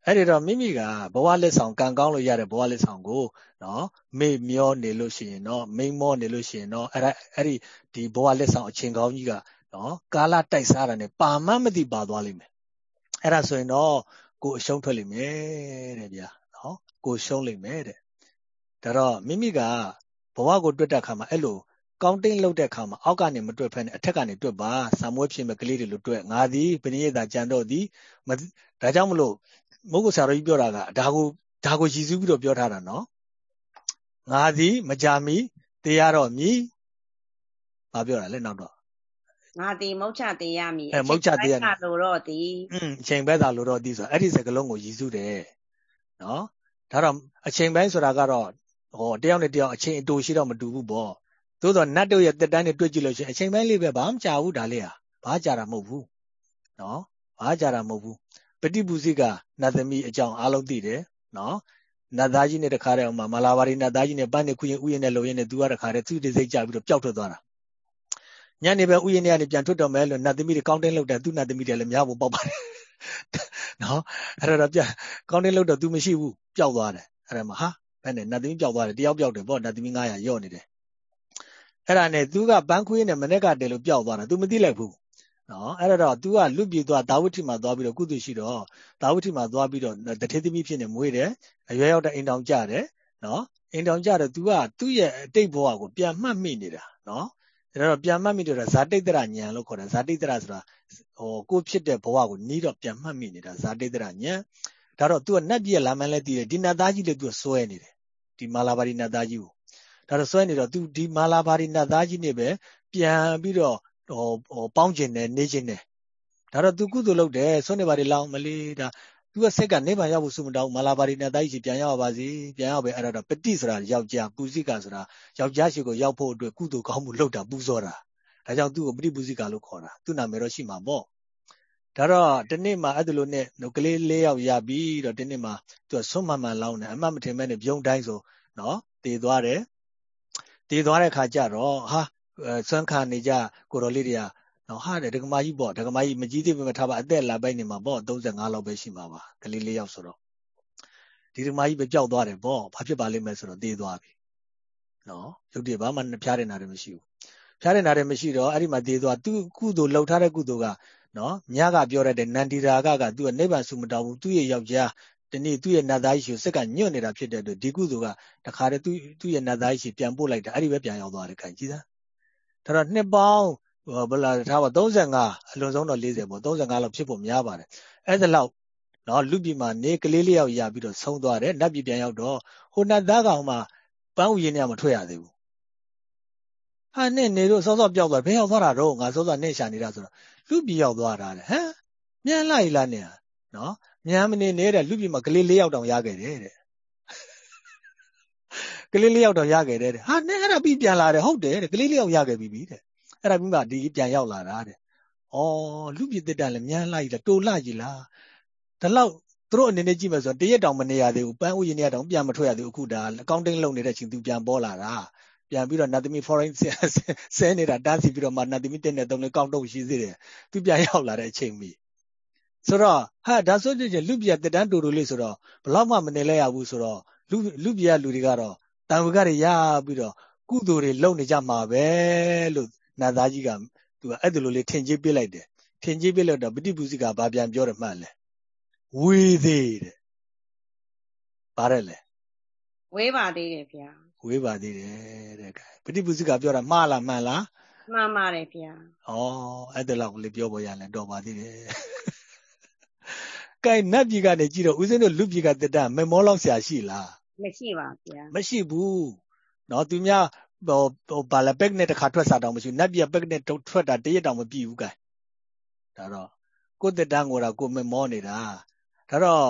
[SPEAKER 1] အဲ့ဒီတော့မိမိကဘဝလက်ဆောင်ကံကောင်းလို့ရတဲ့ဘဝလက်ဆောင်ကိုနော်မေ့မျောနေလို့ရှိရင်တော့မိန်မောနေလို့ရှိရင်တော့အဲ့ဒါအဲ့ဒီဒီဘဝလက်ဆောင်အချိန်ကောင်းကြီးကနော်ကာလတိုက်စားတာနဲ့ပါမမသိပါသွားလိမ့်မယ်အဲ့ဒါဆိုရင်တော့ကိုအရှုံးထွက်လိမ့်မယ်တဲ့ဗျာနော်ကိုရှုံးလိမ့်မယ်တဲ့ဒါတော့မိမိကဘဝကိုတွက်တဲ့အခါမှာအဲ့လို ကောင်းတင်းလုပ်တဲ့အခါမှာအောက်ကနေမတွက်ဖက်နဲ့အထက်ကနေတွက်ပါဆံမွေးဖြစ်မဲ့ကလေးတွေလိုတွက်ငါသည်ဘယ်နည်းသာကြံတော့သည်ဒါကြောင့်မလို့မုတ်ကိုဆရာတော်ကြီးပြောတာကဒါကိုဒါကိုရည်စူးပြီးတော့ပြောထားတာနော်ငါသည်မကြမီတရားတော်မြည်ဘာပြောတာလဲနောက်တော့
[SPEAKER 2] ငါသည်မုတ်ချသေးရမည်
[SPEAKER 1] အဲမုတ်ချသေးရမည်
[SPEAKER 2] လို့တော့သည်
[SPEAKER 1] อืมအချိန်ပဲသာလို့တော့သည်ဆိုအဲ့ဒီစကလုံးကိုရည်စူးတယ်နော်ဒါတော့အချိန်ပိုင်းဆိုတာကတော့ဟောတယောက်နဲ့တယောက်အချိန်အတူရှိတော့မတူဘူးပေါ့ သို့တော့နတ်တို့ရဲ့တက်တန်းတွေတွေ့ကြည့်လို့ရှိရင်အချိန်ပိုင်းလေးပဲဘာမှမကြာဘူးဒါလေးဟာဘာကြာတာမဟုတ်ဘူးနော်ဘာကြာတာမဟုတ်ဘူးပฏิပူစိကနတ်သမီးအကြောင်းအားလုံးသိတယ်နော်နတ်သားကြီးနဲ့တခါတည်းအောင်မလာပါရီနတ်သားကြီးနဲ့ပန်းနေခွရင်ဥယျာဉ်နဲ့လုံရင်နဲ့သူကတခါတည်းသူ့တိစိတ်ကြပြီးတော့ပျောက်ထွက်သွားတာညနေပဲဥယျာဉ်ထဲကနေပြန်ထွက်တော့မယ်လို့နတ်သမီးတွေကောင်းတင်းလောက်တယ်သူ့နတ်သမီးတွေလည်းများဖို့ပေါက်ပါတယ်နော်အဲ့တော့ပြန်ကောင်းတင်းလောက်တော့သူမရှိဘူးပျောက်သွားတယ်အဲ့ဒါမှဟာဘယ်နဲ့နတ်သမီးပျောက်သွားတယ်တယောက်ပျောက်တယ်ပေါ့နတ်သမီး900ရော့နေတယ် အဲ့ဒါနဲ့သူကဘန်းခွေးနဲ့မနေ့ကတည်းလို့ပျောက်သွားတာ तू မသိလိုက်ဘူးနော်အဲ့တော့ तू ကလွတ်ပြေးသွားဒါဝိထိမှာသွားပြီးတော့ကုသိုလ်ရှိတော့ဒါဝိထိမှာသွားပြီးတော့တထေသမီးဖြစ်နေမွေးတယ်အရွယ်ရောက်တဲ့အိမ်တောင်ကြတယ်နော်အိမ်တောင်ကြတော့ तू ကသူ့ရဲ့အတိတ်ဘဝကိုပြန်မှတ်မိနေတာနော်ဒါတော့ပြန်မှတ်မိတော့ဇာတိတ်တရဉာဏ်လို့ခေါ်တယ်ဇာတိတ်တရဆိုတာဟိုကိုဖြစ်တဲ့ဘဝကိုနီးတော့ပြန်မှတ်မိနေတာဇာတိတ်တရဉာဏ်ဒါတော့ तू ကနတ်ပြည်လာမှန်းလဲတည်တယ်ဒီနတ်သားကြီးလေး तू ဆွဲနေတယ်ဒီမာလာပါရီနတ်သားကြီးကို ဒါတော့ဆွဲနေတော့သူဒီမာလာဘာဒီနတ်သားကြီးနေပဲပြန်ပြီးတော့ဟိုပေါင်းကျင်တယ်နေကျင်တယ်ဒါတော့သူကုသိုလ်လုပ်တယ်ဆွနေပါလေလောင်းမလေးဒါသူကစိတ်ကနိဗ္ဗာန်ရောက်ဖို့ဆုမတောင်းမာလာပါရီနဲ့တိုက်ရှိပြန်ရောက်ပါစေပြန်ရောက်ပဲအဲ့ဒါတော့ပတိဆိုတာယောက်ျားပုဇိကဆိုတာယောက်ျားရှိကိုရောက်ဖို့အတွက်ကုသိုလ်ကောင်းမှုလုပ်တာပူဇော်တာဒါကြောင့်သူ့ကိုပတိပုဇိကလို့ခေါ်တာသူ့နာမည်တော့ရှိမှာပေါ့ဒါတော့ဒီနေ့မှာအဲ့ဒါလိုနဲ့ကလေးလေးယောက်ရပြီးတော့ဒီနေ့မှာသူကဆွမ်းမှန်မှန်လောင်းတယ်အမှတ်မထင်မဲ့နဲ့ပြုံးတိုင်းဆိုနော်တည်သွားတယ် တည်သွားတဲ့ခါကျတော့ဟာဆွမ်းခံနေကြကိုတော်လေးတွေကနော်ဟာတယ်ဒကမာကြီးပေါ့ဒကမာကြီးမကြီးသေးပဲထားပါအသက်လာပိုက်နေမှာပေါ့35လောက်ပဲရှိမှာပါကလေးလေးယောက်ဆိုတော့ဒီဒကမာကြီးပဲကြောက်သွားတယ်ပေါ့ဘာဖြစ်ပါလိမ့်မယ်ဆိုတော့တေးသွားပြီနော်ရုပ်တည်ဘာမှဖျားတဲ့နာတယ်မရှိဘူးဖျားတဲ့နာတယ်မရှိတော့အဲ့ဒီမှာတေးသွားသူကုသိုလ်လှုပ်ထားတဲ့ကုသိုလ်ကနော်မြတ်ကပြောရတဲ့နန္ဒီရာကကသူကနိဗ္ဗာန်ဆုမတောင်းဘူးသူ့ရဲ့ယောက်ျား ဒီနေ့သူ့ရဲ့နတ်သားကြီးကိုစက်ကညွတ်နေတာဖြစ်တဲ့အတွက်ဒီကုသိုလ်ကတခါတည်းသူ့သူ့ရဲ့နတ်သားကြီးပြန်ပို့လိုက်တာအဲ့ဒီပဲပြန်ရောက်သွားတယ်ခိုင်ကြီးသားဒါတော့နှစ်ပေါင်းဘယ်လာထားပါ35အလွန်ဆုံးတော့40ပေါ့35လောက်ဖြစ်ဖို့များပါတယ်အဲ့ဒါလောက်နော်လူပြည်မှာနေကလေးလေးယောက်ရပြီးတော့ဆုံးသွားတယ်နတ်ပြည်ပြန်ရောက်တော့ဟိုနတ်သားကောင်မှပန်းဥယျာဉ်ထဲမထွက်ရသေးဘူးဟာနဲ့နေတော့စောစောပြောက်သွားဘယ်ရောက်သွားတာတော့ငါစောစောနဲ့ရှာနေတာဆိုတော့လူပြည်ရောက်သွားတာလေဟမ်မြန်လိုက်လားနဲ့နော် မြန်မနေနေတဲ့လူပြည်မှာကလေး၄ယောက်တောင်ရခဲ့တယ်တဲ့ကလေး၄ယောက်တောင်ရခဲ့တယ်တဲ့ဟာနဲ့အဲ့ဒါပြီးပြန်လာတယ်ဟုတ်တယ်တဲ့ကလေး၄ယောက်ရခဲ့ပြီပြီတဲ့အဲ့ဒါပြီးမှဒီပြန်ရောက်လာတာတဲ့။အော်လူပြည်တက်တန်လည်းမြန်လာကြီးလားတိုလှကြီးလား။ဒါလောက်သူတို့အနေနဲ့ကြည့်မယ်ဆိုတော့တရက်တောင်မနေရသေးဘူးပန်းဥယျာဉ်တောင်ပြန်မထွက်ရသေးဘူးအခုဒါအကောင့်တင်းလုပ်နေတဲ့ချိန်သူပြန်ပေါ်လာတာပြန်ပြီးတော့နတ်သမီး foreign ဆဲနေတာတန်းစီပြီးတော့မှနတ်သမီးတက်နေတော့လေကောက်တော့ရှိသေးတယ်သူပြန်ရောက်လာတဲ့အချိန်မီ ဆိုတော့ဟာဒါဆိုရင်လူပြတက်တန်းတူတူလေးဆိုတော့ဘလောက်မှမနေလဲရဘူးဆိုတော့လူလူပြလူတွေကတော့တန်ဝကတွေရပြီးတော့ကုသိုလ်တွေလုပ်နေကြမှာပဲလို့နတ်သားကြီးကသူကအဲ့ဒါလိုလေးထင်ကြီးပြလိုက်တယ်ထင်ကြီးပြလိုက်တော့ပฏิပုစီကဘာပြန်ပြောတယ်မှတ်လဲဝေးသေးတဲ့ဘာရဲလဲ
[SPEAKER 2] ဝေးပါသေးတယ်ဗျာ
[SPEAKER 1] ဝေးပါသေးတယ်တဲ့ပฏิပုစီကပြောတာမှားလားမှန်လား
[SPEAKER 2] မှန်ပါတယ်ဗျာ
[SPEAKER 1] ဩအဲ့ဒါလောက်လေးပြောပေါ်ရလဲတော့ပါသေးတယ် ကဲနတ်ပြည်ကနေကြည့်တော့ဦးဇင်းတို့လူပြည်ကတက်တာမမောလောက်ဆရာရှိလား
[SPEAKER 2] မရှိပါဗျာ
[SPEAKER 1] မရှိဘူးနော်သူများဟိုဘာလဲပက်နဲ့တခါထွက်စားတောင်မရှိနတ်ပြည်ပက်နဲ့ထွက်တာတရက်တောင်မပြည့်ဘူးကဲဒါတော့ကိုတက်တန်းကိုတော့ကိုမမောနေတာဒါတော့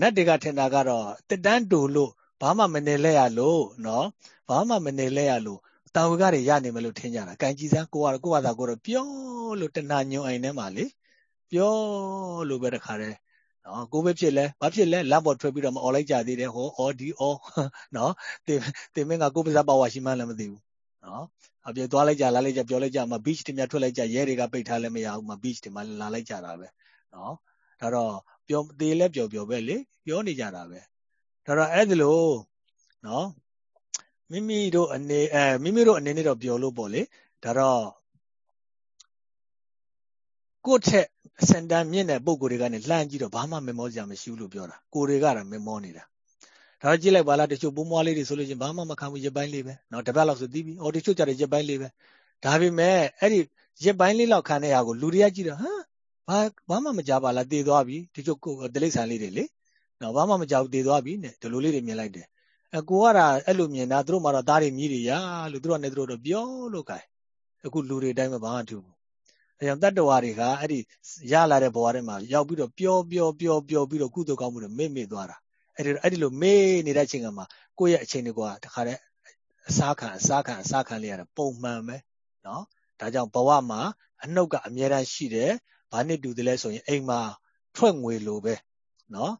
[SPEAKER 1] နတ်တွေကထင်တာကတော့တက်တန်းတူလို့ဘာမှမနေလဲရလို့နော်ဘာမှမနေလဲရလို့တာဝကတွေရနိုင်မလို့ထင်ကြတာကံကြည်စမ်းကိုကတော့ကိုကသာကိုတော့ပြောလို့တဏညွန်အိမ်ထဲမှာလေပြောလို့ပဲတခါတည်း နော်ကိုပဲဖြစ်လဲဘာဖြစ်လဲလမ်းပေါ်ထွက်ပြီးတော့မអော်လိုက်ကြသေးတယ်ဟောအော်ဒီအော်နော်တင်တင်မင်းကကိုပါဇက်ပါဝါရှိမှလည်းမသိဘူးနော်အပြေသွားလိုက်ကြလာလိုက်ကြပြောလိုက်ကြမှာ beach တွေများထွက်လိုက်ကြရဲတွေကပိတ်ထားလည်းမရဘူးမှာ beach တွေမှာလာလိုက်ကြတာပဲနော်ဒါတော့ပြောသေးလဲပြောပြောပဲလေပြောနေကြတာပဲဒါတော့အဲ့ဒါလို့နော်မိမိတို့အနေအဲမိမိတို့အနေနဲ့တော့ပြောလို့ပေါ့လေဒါတော့ ကိုယ့်ထက်အစံတန်းမြင့်တဲ့ပုံကိုယ်တွေကနေလှမ်းကြည့်တော့ဘာမှမမောစရာမရှိဘူးလို့ပြောတာကိုယ်တွေကတော့မမောနေတာဒါတော့ကြည့်လိုက်ပါလားတချို့ပိုးမွားလေးတွေဆိုလို့ချင်းဘာမှမခံဘူးရပိုင်းလေးပဲနော်တပတ်လောက်ဆိုသိပြီ။အော်တချို့ကြတယ်ရပိုင်းလေးပဲဒါပေမဲ့အဲ့ဒီရပိုင်းလေးလောက်ခံတဲ့ဟာကိုလူတွေကကြည့်တော့ဟမ်ဘာဘာမှမကြပါလားတည်သွားပြီတချို့ကိုတလိษံလေးတွေလေနော်ဘာမှမကြဘူးတည်သွားပြီနဲ့ဒီလိုလေးတွေမြင်လိုက်တယ်အကိုကတော့အဲ့လိုမြင်တာသူတို့မှတော့သားတွေမြည်တွေရလို့သူတို့ကနေသူတို့တော့ပြောလို့ခိုင်းအခုလူတွေအတိုင်းပဲဘာမှထူဘူး အဲကြောင့်တတ္တဝါတွေကအဲ့ဒီရလာတဲ့ဘဝထဲမှာရောက်ပြီးတော့ပျော်ပျော်ပျော်ပျော်ပြီးတော့ကုသိုလ်ကောင်းမှုတွေမေ့မေ့သွားတာအဲ့ဒီအဲ့ဒီလိုမေ့နေတဲ့အချိန်ကမှကိုယ့်ရဲ့အချိန်တွေကတခါတည်းအစားခံအစားခံအစားခံလေးရတာပုံမှန်ပဲနော်ဒါကြောင့်ဘဝမှာအနှုတ်ကအမြဲတမ်းရှိတယ်ဘာနဲ့တူတယ်လဲဆိုရင်အိမ်မှာထွက်ငွေလိုပဲနော်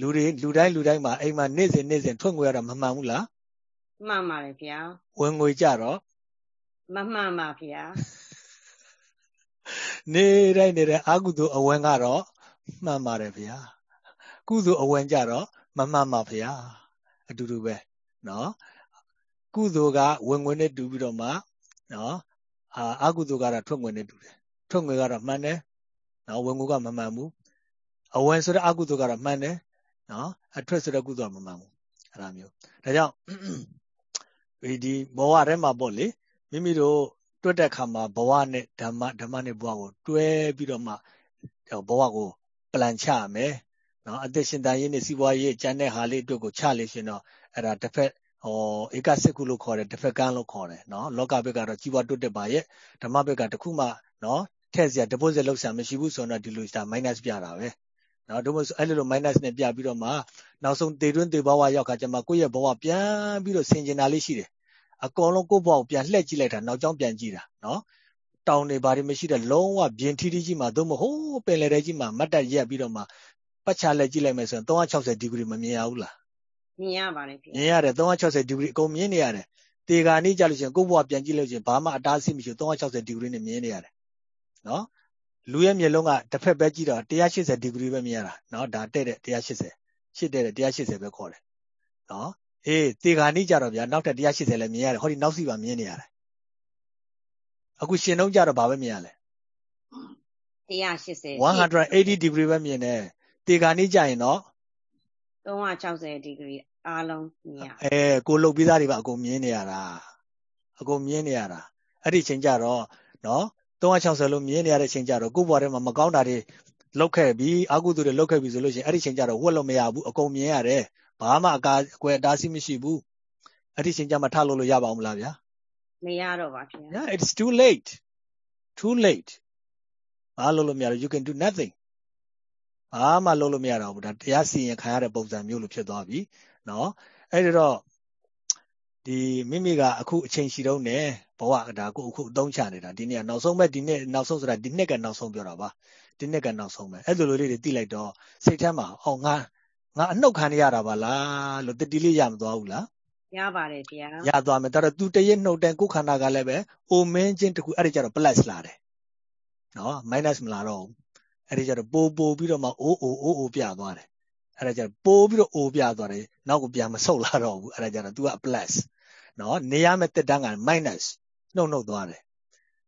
[SPEAKER 1] လူတွေလူတိုင်းလူတိုင်းမှာအိမ်မှာနေ့စဉ်နေ့စဉ်ထွက်ငွေရတာမမှန်ဘူးလား
[SPEAKER 2] မှန်ပါတယ်ဗျာ
[SPEAKER 1] ဝင်ငွေကြတော့
[SPEAKER 2] မမှန်ပါဗျာ
[SPEAKER 1] နေတိုင်းနေတဲ့အာကုသို့အဝင်ကတော့မှန်ပါတယ်ဗျာကုသို့အဝင်ကြတော့မမှန်ပါဗျာအတူတူပဲနော်ကုသိုလ်ကဝင်ငွေနဲ့တူပြီးတော့မှနော်အာအာကုသိုလ်ကတော့ထွက်ငွေနဲ့တူတယ်ထွက်ငွေကတော့မှန်တယ်နော်ဝင်ငွေကမမှန်ဘူးအဝင်ဆိုတဲ့အကုသိုလ်ကတော့မှန်တယ်နော်အထွက်ဆိုတဲ့ကုသိုလ်ကမမှန်ဘူးအဲ့ဒါမျိုးဒါကြောင့်ဒီဒီဘဝထဲမှာပေါ့လေမိမိတို့ တွတ်တဲ့ခါမှာဘဝနဲ့ဓမ္မဓမ္မနဲ့ဘဝကိုတွဲပြီးတော့မှဘဝကိုပလန်ချရမယ်နော်အသက်ရှင်တန်ရေးနဲ့စီးပွားရေးကျန်တဲ့ဟာလေးအတွက်ကိုချလို့ရှင်တော့အဲ့ဒါတစ်ဖက်ဟောဧကစက္ကုလို့ခေါ်တယ်တစ်ဖက်ကန်းလို့ခေါ်တယ်နော်လောကဘက်ကတော့ကြီးပွားတွတ်တဲ့ပါရဲ့ဓမ္မဘက်ကတခုမှနော်ထည့်စရာ deposit လောက်ဆရာမရှိဘူးဆိုတော့ဒီလိုစာ minus ပြတာပဲနော်တို့မို့ဆိုအဲ့လိုလို minus နဲ့ပြပြီးတော့မှနောက်ဆုံးတေတွင်းတေဘဝရောက်ခါကျမှကိုယ့်ရဲ့ဘဝပြန်ပြီးတော့ဆင်ကျင်တာလေးရှိတယ် အကောင်လုံးကိုယ့်ဘဝကိုပြန်လှည့်ကြည့်လိုက်တာနောက်ကျောင်းပြန်ကြည့်တာနော်တောင်တွေဘာတွေမရှိတဲ့လုံးဝပြင်ထီထီကြီးမှာသို့မဟုတ်ဟိုးပင်လယ်ထဲကြီးမှာမတ်တက်ရက်ပြီးတော့မှပတ်ချလက်ကြည့်လိုက်မယ်ဆိုရင်360ဒီဂရီမမြင်ရဘူးလား
[SPEAKER 2] မြင်ရပါတယ်
[SPEAKER 1] မြင်ရတယ်360ဒီဂရီအကုန်မြင်နေရတယ်တေဂာနေ့ကြလို့ရှိရင်ကိုယ့်ဘဝပြန်ကြည့်လို့ရှိရင်ဘာမှအတားအဆီးမရှိဘူး360ဒီဂရီနဲ့မြင်နေရတယ်နော်လူရဲ့မျက်လုံးကတစ်ဖက်ပဲကြည့်တော့180ဒီဂရီပဲမြင်ရတာနော်ဒါတဲ့တဲ့180ရှစ်တဲ့တဲ့180ပဲခေါ်တယ်နော် အေးတေဂာနိကြတော့ဗျာနောက်ထပ်180လည်းမြင်ရတယ်ဟောဒီနောက်စီပါမြင်နေရတယ်အခုရှင်နှုံးကြတော့ဘာပဲမြင်ရလဲ
[SPEAKER 2] 180
[SPEAKER 1] 180 degree ပဲမြင်တယ်တေဂာနိကြရင်တော့
[SPEAKER 2] 360 degree အားလုံးမြင်ရ
[SPEAKER 1] အဲကိုလုတ်ပြီးသားတွေပါအကုန်မြင်နေရတာအကုန်မြင်နေရတာအဲ့ဒီချိန်ကြတော့နော်360လို့မြင်နေရတဲ့ချိန်ကြတော့ကိုယ့်ဘဝထဲမှာမကောင်းတာတွေလောက်ခဲ့ပြီးအာကုသိုလ်တွေလောက်ခဲ့ပြီးဆိုလို့ရှိရင်အဲ့ဒီချိန်ကြတော့ဝက်လို့မရဘူးအကုန်မြင်ရတယ် ဘာမှအကာအကွယ်အတားဆီးမရှိဘူးအဲ့ဒီချိန်ကြမှာထလို့လို့ရပါအောင်မလားဗျာ
[SPEAKER 2] မရတော့ပါခင်ဗျာ
[SPEAKER 1] Yeah it's too late too late ဘာလို့လို့မရတော့ you can do nothing ဘာမှလုပ်လို့မရတော့ဘူးဒါတရားစီရင်ခံရတဲ့ပုံစံမျိုးလိုဖြစ်သွားပြီเนาะအဲ့ဒီတော့ ဒီမိမိကအခုအချိန်ရှိတော့နဲ့ဘဝဒါကိုအခုအသုံးချနေတာဒီနေ့ကနောက်ဆုံးပဲဒီနေ့နောက်ဆုံးဆိုတာဒီနှစ်ကနောက်ဆုံးပြောတာပါဒီနှစ်ကနောက်ဆုံးပဲအဲ့လိုလေးတွေသိလိုက်တော့စိတ်ထဲမှာဟောငါ ငါအနှုတ်ခံရတာပါလားလို့တတိလေးရမသွားဘူးလား
[SPEAKER 2] ရပါတယ်ဗျာ
[SPEAKER 1] ရသွားမယ်ဒါတော့ तू တရက်နှုတ်တန်ကိုခန္ဓာကလည်းပဲအိုမင်းချင်းတခုအဲ့ဒီကျတော့ plus လာတယ်နော် minus မလာတော့ဘူးအဲ့ဒီကျတော့ပိုပိုပြီးတော့မှအိုးအိုးအိုးအိုးပြသွားတယ်အဲ့ဒါကျတော့ပိုပြီးတော့အိုးပြသွားတယ်နောက်ကိုပြန်မဆုတ်လာတော့ဘူးအဲ့ဒါကျတော့ तू က plus နော်နေရမယ့်တက်တန်းက minus နှုတ်နှုတ်သွားတယ်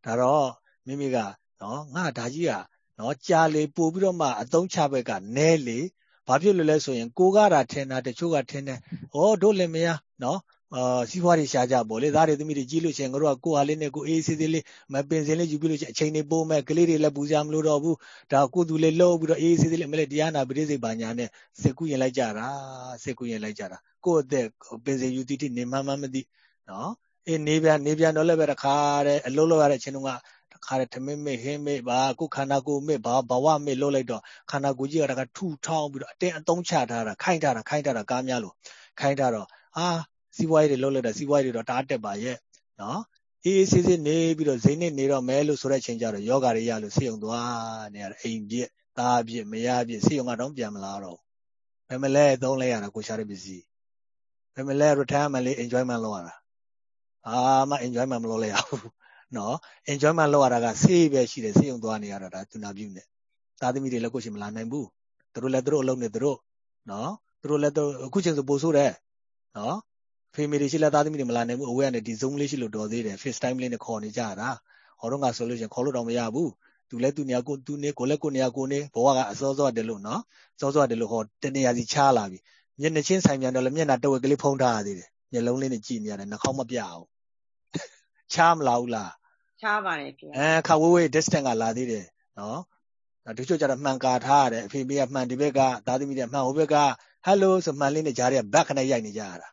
[SPEAKER 1] ဒါတော့မိမိကနော်ငါဒါကြီးကနော်ကြာလေပို့ပြီးတော့မှအသုံးချဘက်ကနဲလေ ဘာဖြစ်လို့လဲဆိုရင်ကိုကတာထင်တာတချို့ကထင်တယ်ဩတို့လည်းမရနော်အာစီးပွားတွေရှားကြပေါ့လေသားတွေသမီးတွေကြီးလို့ရှိရင်တို့ကကိုဟာလေးနဲ့ကိုအေးဆေးသေးလေးမပင်စင်လေးယူပြီးလို့ရှိရင်အချိန်တွေပိုးမဲ့ကလေးတွေလည်းပူစရာမလိုတော့ဘူးဒါကိုသူလေးလှုပ်ပြီးတော့အေးဆေးသေးလေးမလဲတရားနာပရိစိတ်ပါညာနဲ့စစ်ကူရင်လိုက်ကြတာစစ်ကူရင်လိုက်ကြတာကိုယ့်အသက်ပင်စင်ယူတိတိနေမှမှမသိနော်အေးနေပြန်နေပြန်တော့လည်းပဲတခါတဲ့အလုံးလောက်ရတဲ့အချိန်တုန်းကတ ခါတဲ့ထမင်းမေ့ဟင်းမေ့ပါကိုခန္ဓာကိုယ်မေ့ဘာဘဝမေ့လို့လိုက်တော့ခန္ဓာကိုယ်ကြီးကတခါထူထောင်းပြီးတော့အတင်းအသုံးချထားတာခိုင်းထားတာခိုင်းထားတာကားများလို့ခိုင်းထားတော့အာစီးပွားရေးတွေလုပ်လိုက်တာစီးပွားရေးတွေတော့တားတက်ပါရဲ့နော်အေးအေးဆေးဆေးနေပြီးတော့ဇိမ့်နဲ့နေတော့မဲလို့ဆိုတဲ့ချိန်ကျတော့ယောဂါတွေရလို့ဆေးရုံသွားနေရတယ်အိမ်ပြည့်သားပြည့်မရပြည့်ဆေးရုံကတော့ပြန်မလာတော့ဘယ်မလဲသုံးလိုက်ရတာကိုရှာတဲ့ပစ္စည်းဘယ်မလဲ retirement လေး enjoyment လုပ်ရတာအာမ enjoyment မလုပ်လိုက်ရဘူး နော် enjoyment လုပ်ရတာကဆေးပဲရှိတယ်ဆေးရုံသွားနေရတာဒါသူနာပြုနေသားသမီးတွေလည်းကိုရှိမလာနိုင်ဘူးသူတို့လည်းသူတို့အလုပ်နဲ့သူတို့နော်သူတို့လည်းအခုချိန်ဆိုပို့ဆိုးတယ်နော်ဖေမေတွေရှိလားသားသမီးတွေမလာနိုင်ဘူးအဝဲကနေဒီ zoom လေးရှိလို့တော်သေးတယ် face time လေးနဲ့ခေါ်နေကြတာဟောတော့ငါဆိုလို့ရှင်ခေါ်လို့တော့မရဘူးသူလည်းသူနေရာကိုသူနေကိုလည်းကိုနေရာကိုနေဘဝကအစောစောတယ်လို့နော်စောစောတယ်လို့ဟောတနေရာစီချားလာပြီမျက်နှာချင်းဆိုင်ပြန်တော့လည်းမျက်နှာတဝက်ကလေးဖုံးထားရသေးတယ်မျက်လုံးလေးနဲ့ကြည့်နေရတယ်နှာခေါင်းမပြအောင်ချားမလာဘူးလား
[SPEAKER 2] ချားပါတယ်ဗျ
[SPEAKER 1] အဲခါဝေးဝေး distance ကလာသေးတယ်နော်ဒီချို့ကျတော့မှန်ကာထားရတယ်အဖေမေကမှန်ဒီဘက်ကသားသမီးတွေမှန်ဟိုဘက်က hello ဆိုမှန်လေးနဲ့ကြားတဲ့ back နဲ့ရိုက်နေကြရတာ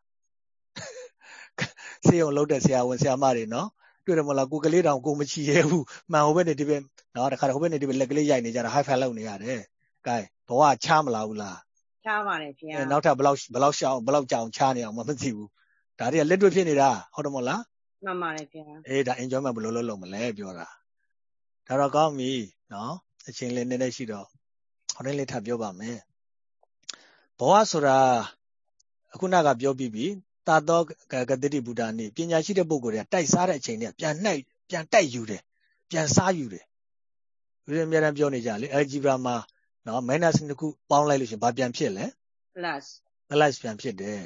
[SPEAKER 1] စေးအောင်လုပ်တဲ့ဆရာဝန်ဆရာမတွေနော်တွေ့တယ်မလားကိုကလေးတောင်ကိုမချီရဲဘူးမှန်ဟိုဘက်နဲ့ဒီဘက်နော်တခါတခါဟိုဘက်နဲ့ဒီဘက်လက်ကလေးရိုက်နေကြတာ high five လုပ်နေရတယ်။ကဲဘဝချမလာဘူးလား။
[SPEAKER 2] ချပါတယ်ခင်ဗျာ။
[SPEAKER 1] နောက်ထပ်ဘလောက်ဘလောက်ရှောင်းဘလောက်ကြောင်ချနေအောင်မသိဘူး။ဒါတွေကလက်တွေ့ဖြစ်နေတာဟုတ်တယ်မဟုတ်လား။
[SPEAKER 2] မှန်ပါတယ်ခင်ဗျာ။
[SPEAKER 1] အေးဒါ enjoyment ဘယ်လိုလုပ်လုပ်မလဲပြောတာ။ဒါတော့ကောင်းပြီနော်။အချိန်လေးနည်းနည်းရှိတော့ဟောတဲ့လေးထပ်ပြောပါမယ်။ဘဝဆိုတာအခုနကပြောပြီးပြီတာသောကတိတိဗုဒ္ဓနေ့ပညာရှိတဲ့ပုဂ္ဂိုလ်တွေကတိုက်စားတဲ့အချိန်နဲ့ပြန်နှိုက်ပြန်တိုက်ယူတယ်ပြန်စားယူတယ်ဦးဇင်းအများအားပြောနေကြလေ algebra မှာနော် minus တစ်ခုပေါင်းလိုက်လို့ရှင်ဘာပြန်ဖြစ်လဲ
[SPEAKER 2] plus
[SPEAKER 1] plus ပြန်ဖြစ်တယ်